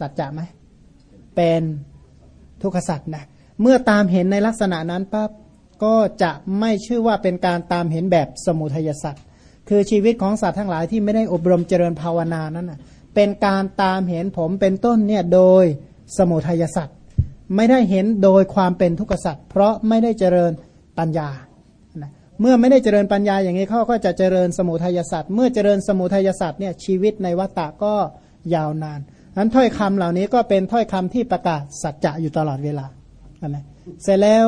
สัจจะไหมเป็นทุกขสัตว์นะเมื่อตามเห็นในลักษณะนั้นปั๊บก็จะไม่ชื่อว่าเป็นการตามเห็นแบบสมุทัยสัตว์คือชีวิตของสัตว์ทั้งหลายที่ไม่ได้อบรมเจริญภาวนานั้นนะเป็นการตามเห็นผมเป็นต้นเนี่ยโดยสมุทัยสัตว์ ไม่ได้เห็นโดยความเป็นทุกขสัตว์เพราะไม่ได้เจริญปัญญา เมื่อไม่ได้เจริญปัญญาอย่างนี้เขาก็จะเจริญสมุทัยสัตว์เมื่อเจริญสมุทัยสัตว์เนี่ยชีวิตในวัฏฏะก็ยาวนานนั้นถ้อยคำเหล่านี้ก็เป็นถ้อยคำที่ประกาศสัจจะอยู่ตลอดเวลานะเสร็จแล้ว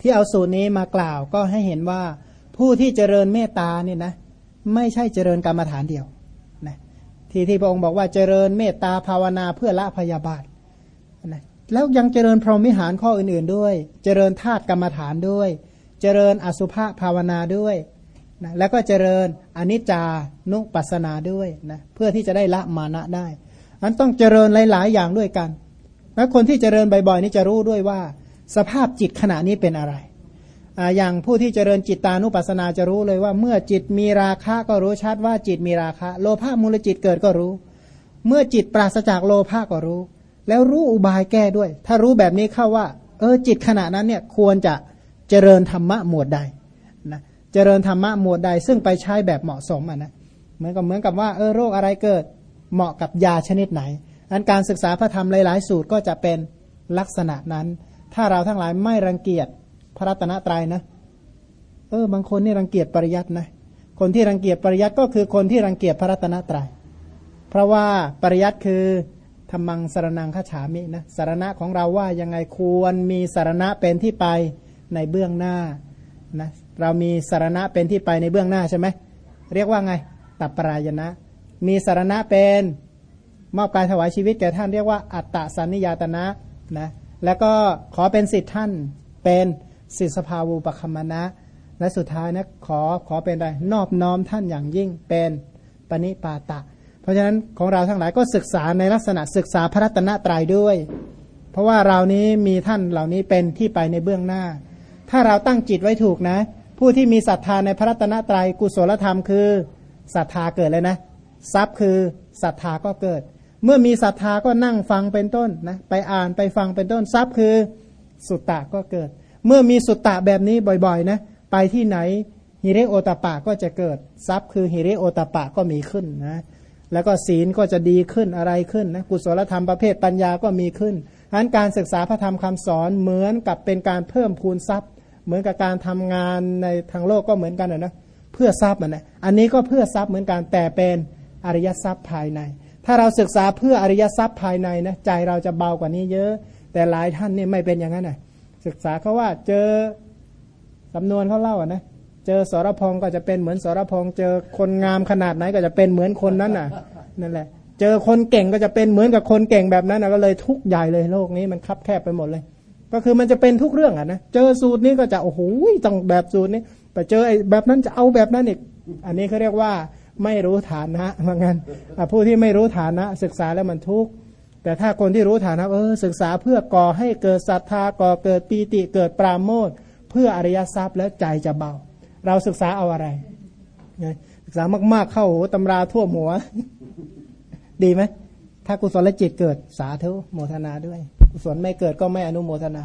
ที่เอาสูตรนี้มากล่าวก็ให้เห็นว่าผู้ที่เจริญเมตตาเนี่ยนะไม่ใช่เจริญกรรมฐานเดียวนะที่ที่พระองค์บอกว่าเจริญเมตตาภาวนาเพื่อละพยาบาท แล้วยังเจริญพรหมิหารข้ออื่นๆด้วย เจริญธาตุกรรมฐานด้วย เจริญอสุภะภาวนาด้วยนะแล้วก็เจริญอนิจจานุปัสสนาด้วยนะเพื่อที่จะได้ละมานะได้อันต้องเจริญหลายๆอย่างด้วยกันแล้วคนที่เจริญบ่อยๆนี่จะรู้ด้วยว่า สภาพจิตขณะนี้เป็นอะไรอย่างผู้ที่เจริญจิตตานุปัสนาจะรู้เลยว่า เมื่อจิตมีราคะก็รู้ชัดว่าจิตมีราคะ โลภะมูลจิตเกิดก็รู้ เมื่อจิตปราศจากโลภะก็รู้ แล้วรู้อุบายแก้ด้วย ถ้ารู้แบบนี้เข้าว่า เออจิตขณะนั้นเนี่ยควรจะเจริญธรรมะหมวดใดนะเจริญธรรมะหมวดใด ซึ่งไปใช้แบบเหมาะสมอะนะเหมือนกับเหมือนกับว่าเออโรคอะไรเกิดเหมาะกับยาชนิดไหนอันการศึกษาพระธรรมหลาย ๆ สูตรก็จะเป็นลักษณะนั้น ถ้าเราทั้งหลายไม่รังเกียจพระรัตนตรัยนะ เออบางคนนี่รังเกียจปริยัตินะคนที่รังเกียจปริยัติก็คือคนที่รังเกียจพระรัตนตรัยเพราะว่าปริยัติคือ ธรรมังสารนังฆาฉามินะสารณะของเราว่ายังไงควรมีสารณะเป็นที่ไปในเบื้องหน้านะเรามีสารณะเป็นที่ไปในเบื้องหน้าใช่ไหมเรียกว่าไงตับปรายณะ มีสารณะเป็นมอบการถวายชีวิตแก่ท่านเรียกว่าอัตตสันนิยตนะนะแล้วก็ขอเป็นสิทธิท่านเป็นสิทธิสภาวูปคัมนะ และสุดท้ายนะขอขอเป็นอะไรนอบน้อมท่านอย่างยิ่งเป็นปณิปาตะ เพราะฉะนั้นของเราทั้งหลายก็ศึกษาในลักษณะศึกษาพระรัตนตรัยด้วย เพราะว่าเรานี้มีท่านเหล่านี้เป็นที่ไปในเบื้องหน้า ถ้าเราตั้งจิตไว้ถูกนะ ผู้ที่มีศรัทธาในพระรัตนตรัยกุศลธรรมคือศรัทธาเกิดเลยนะ ทรัพย์คือศรัทธาก็เกิด เมื่อมีศรัทธาก็นั่งฟังเป็นต้นนะไปอ่านไปฟังเป็นต้นทรัพย์คือสุตตะก็เกิด เมื่อมีสุตตะแบบนี้บ่อยๆนะไปที่ไหนฮิเรโอตปะก็จะเกิดทรัพย์คือฮิเรโอตปะก็มีขึ้นนะ แล้วก็ศีลก็จะดีขึ้นอะไรขึ้นนะกุศลธรรมประเภทปัญญาก็มีขึ้นอันการศึกษาพระธรรมคำสอนเหมือนกับเป็นการเพิ่มพูนทรัพย์ เหมือนกับการทำงานในทางโลกก็เหมือนกันนะเพื่อทรัพย์นะอันนี้ก็เพื่อทรัพย์เหมือนกันแต่เป็นอริยทรัพย์ภายใน ถ้าเราศึกษาเพื่ออริยทรัพย์ภายในนะใจเราจะเบากว่านี้เยอะ แต่หลายท่านนี่ไม่เป็นอย่างนั้นนะศึกษาเขาว่าเจอสำนวนเขาเล่าอะนะเจอสรพงก็จะเป็นเหมือนสรพงเจอคนงามขนาดไหนก็จะเป็นเหมือนคนนั้นน่ะนั่นแหละ เจอคนเก่งก็จะเป็นเหมือนกับคนเก่งแบบนั้นนะก็เลยทุกใหญ่เลยโลกนี้มันคับแคบไปหมดเลย ก็คือมันจะเป็นทุกเรื่องอะนะเจอสูตรนี้ก็จะโอ้โหต้องแบบสูตรนี้ไปเจอไอ้แบบนั้นจะเอาแบบนั้นอีก อันนี้เขาเรียกว่าไม่รู้ฐานะเหมือนกันผู้ที่ไม่รู้ฐานะศึกษาแล้วมันทุกข์แต่ถ้าคนที่รู้ฐานะเออศึกษาเพื่อก่อให้เกิดศรัทธาก่อเกิดปีติเกิดปราโมทเพื่ออริยทรัพย์แล้วใจจะเบา เราศึกษาเอาอะไรศึกษามากๆเข้าตำราทั่วหัว ดีไหมถ้ากุศลจิตเกิดสาธุโมทนาด้วย กุศลไม่เกิดก็ไม่อนุโมทนา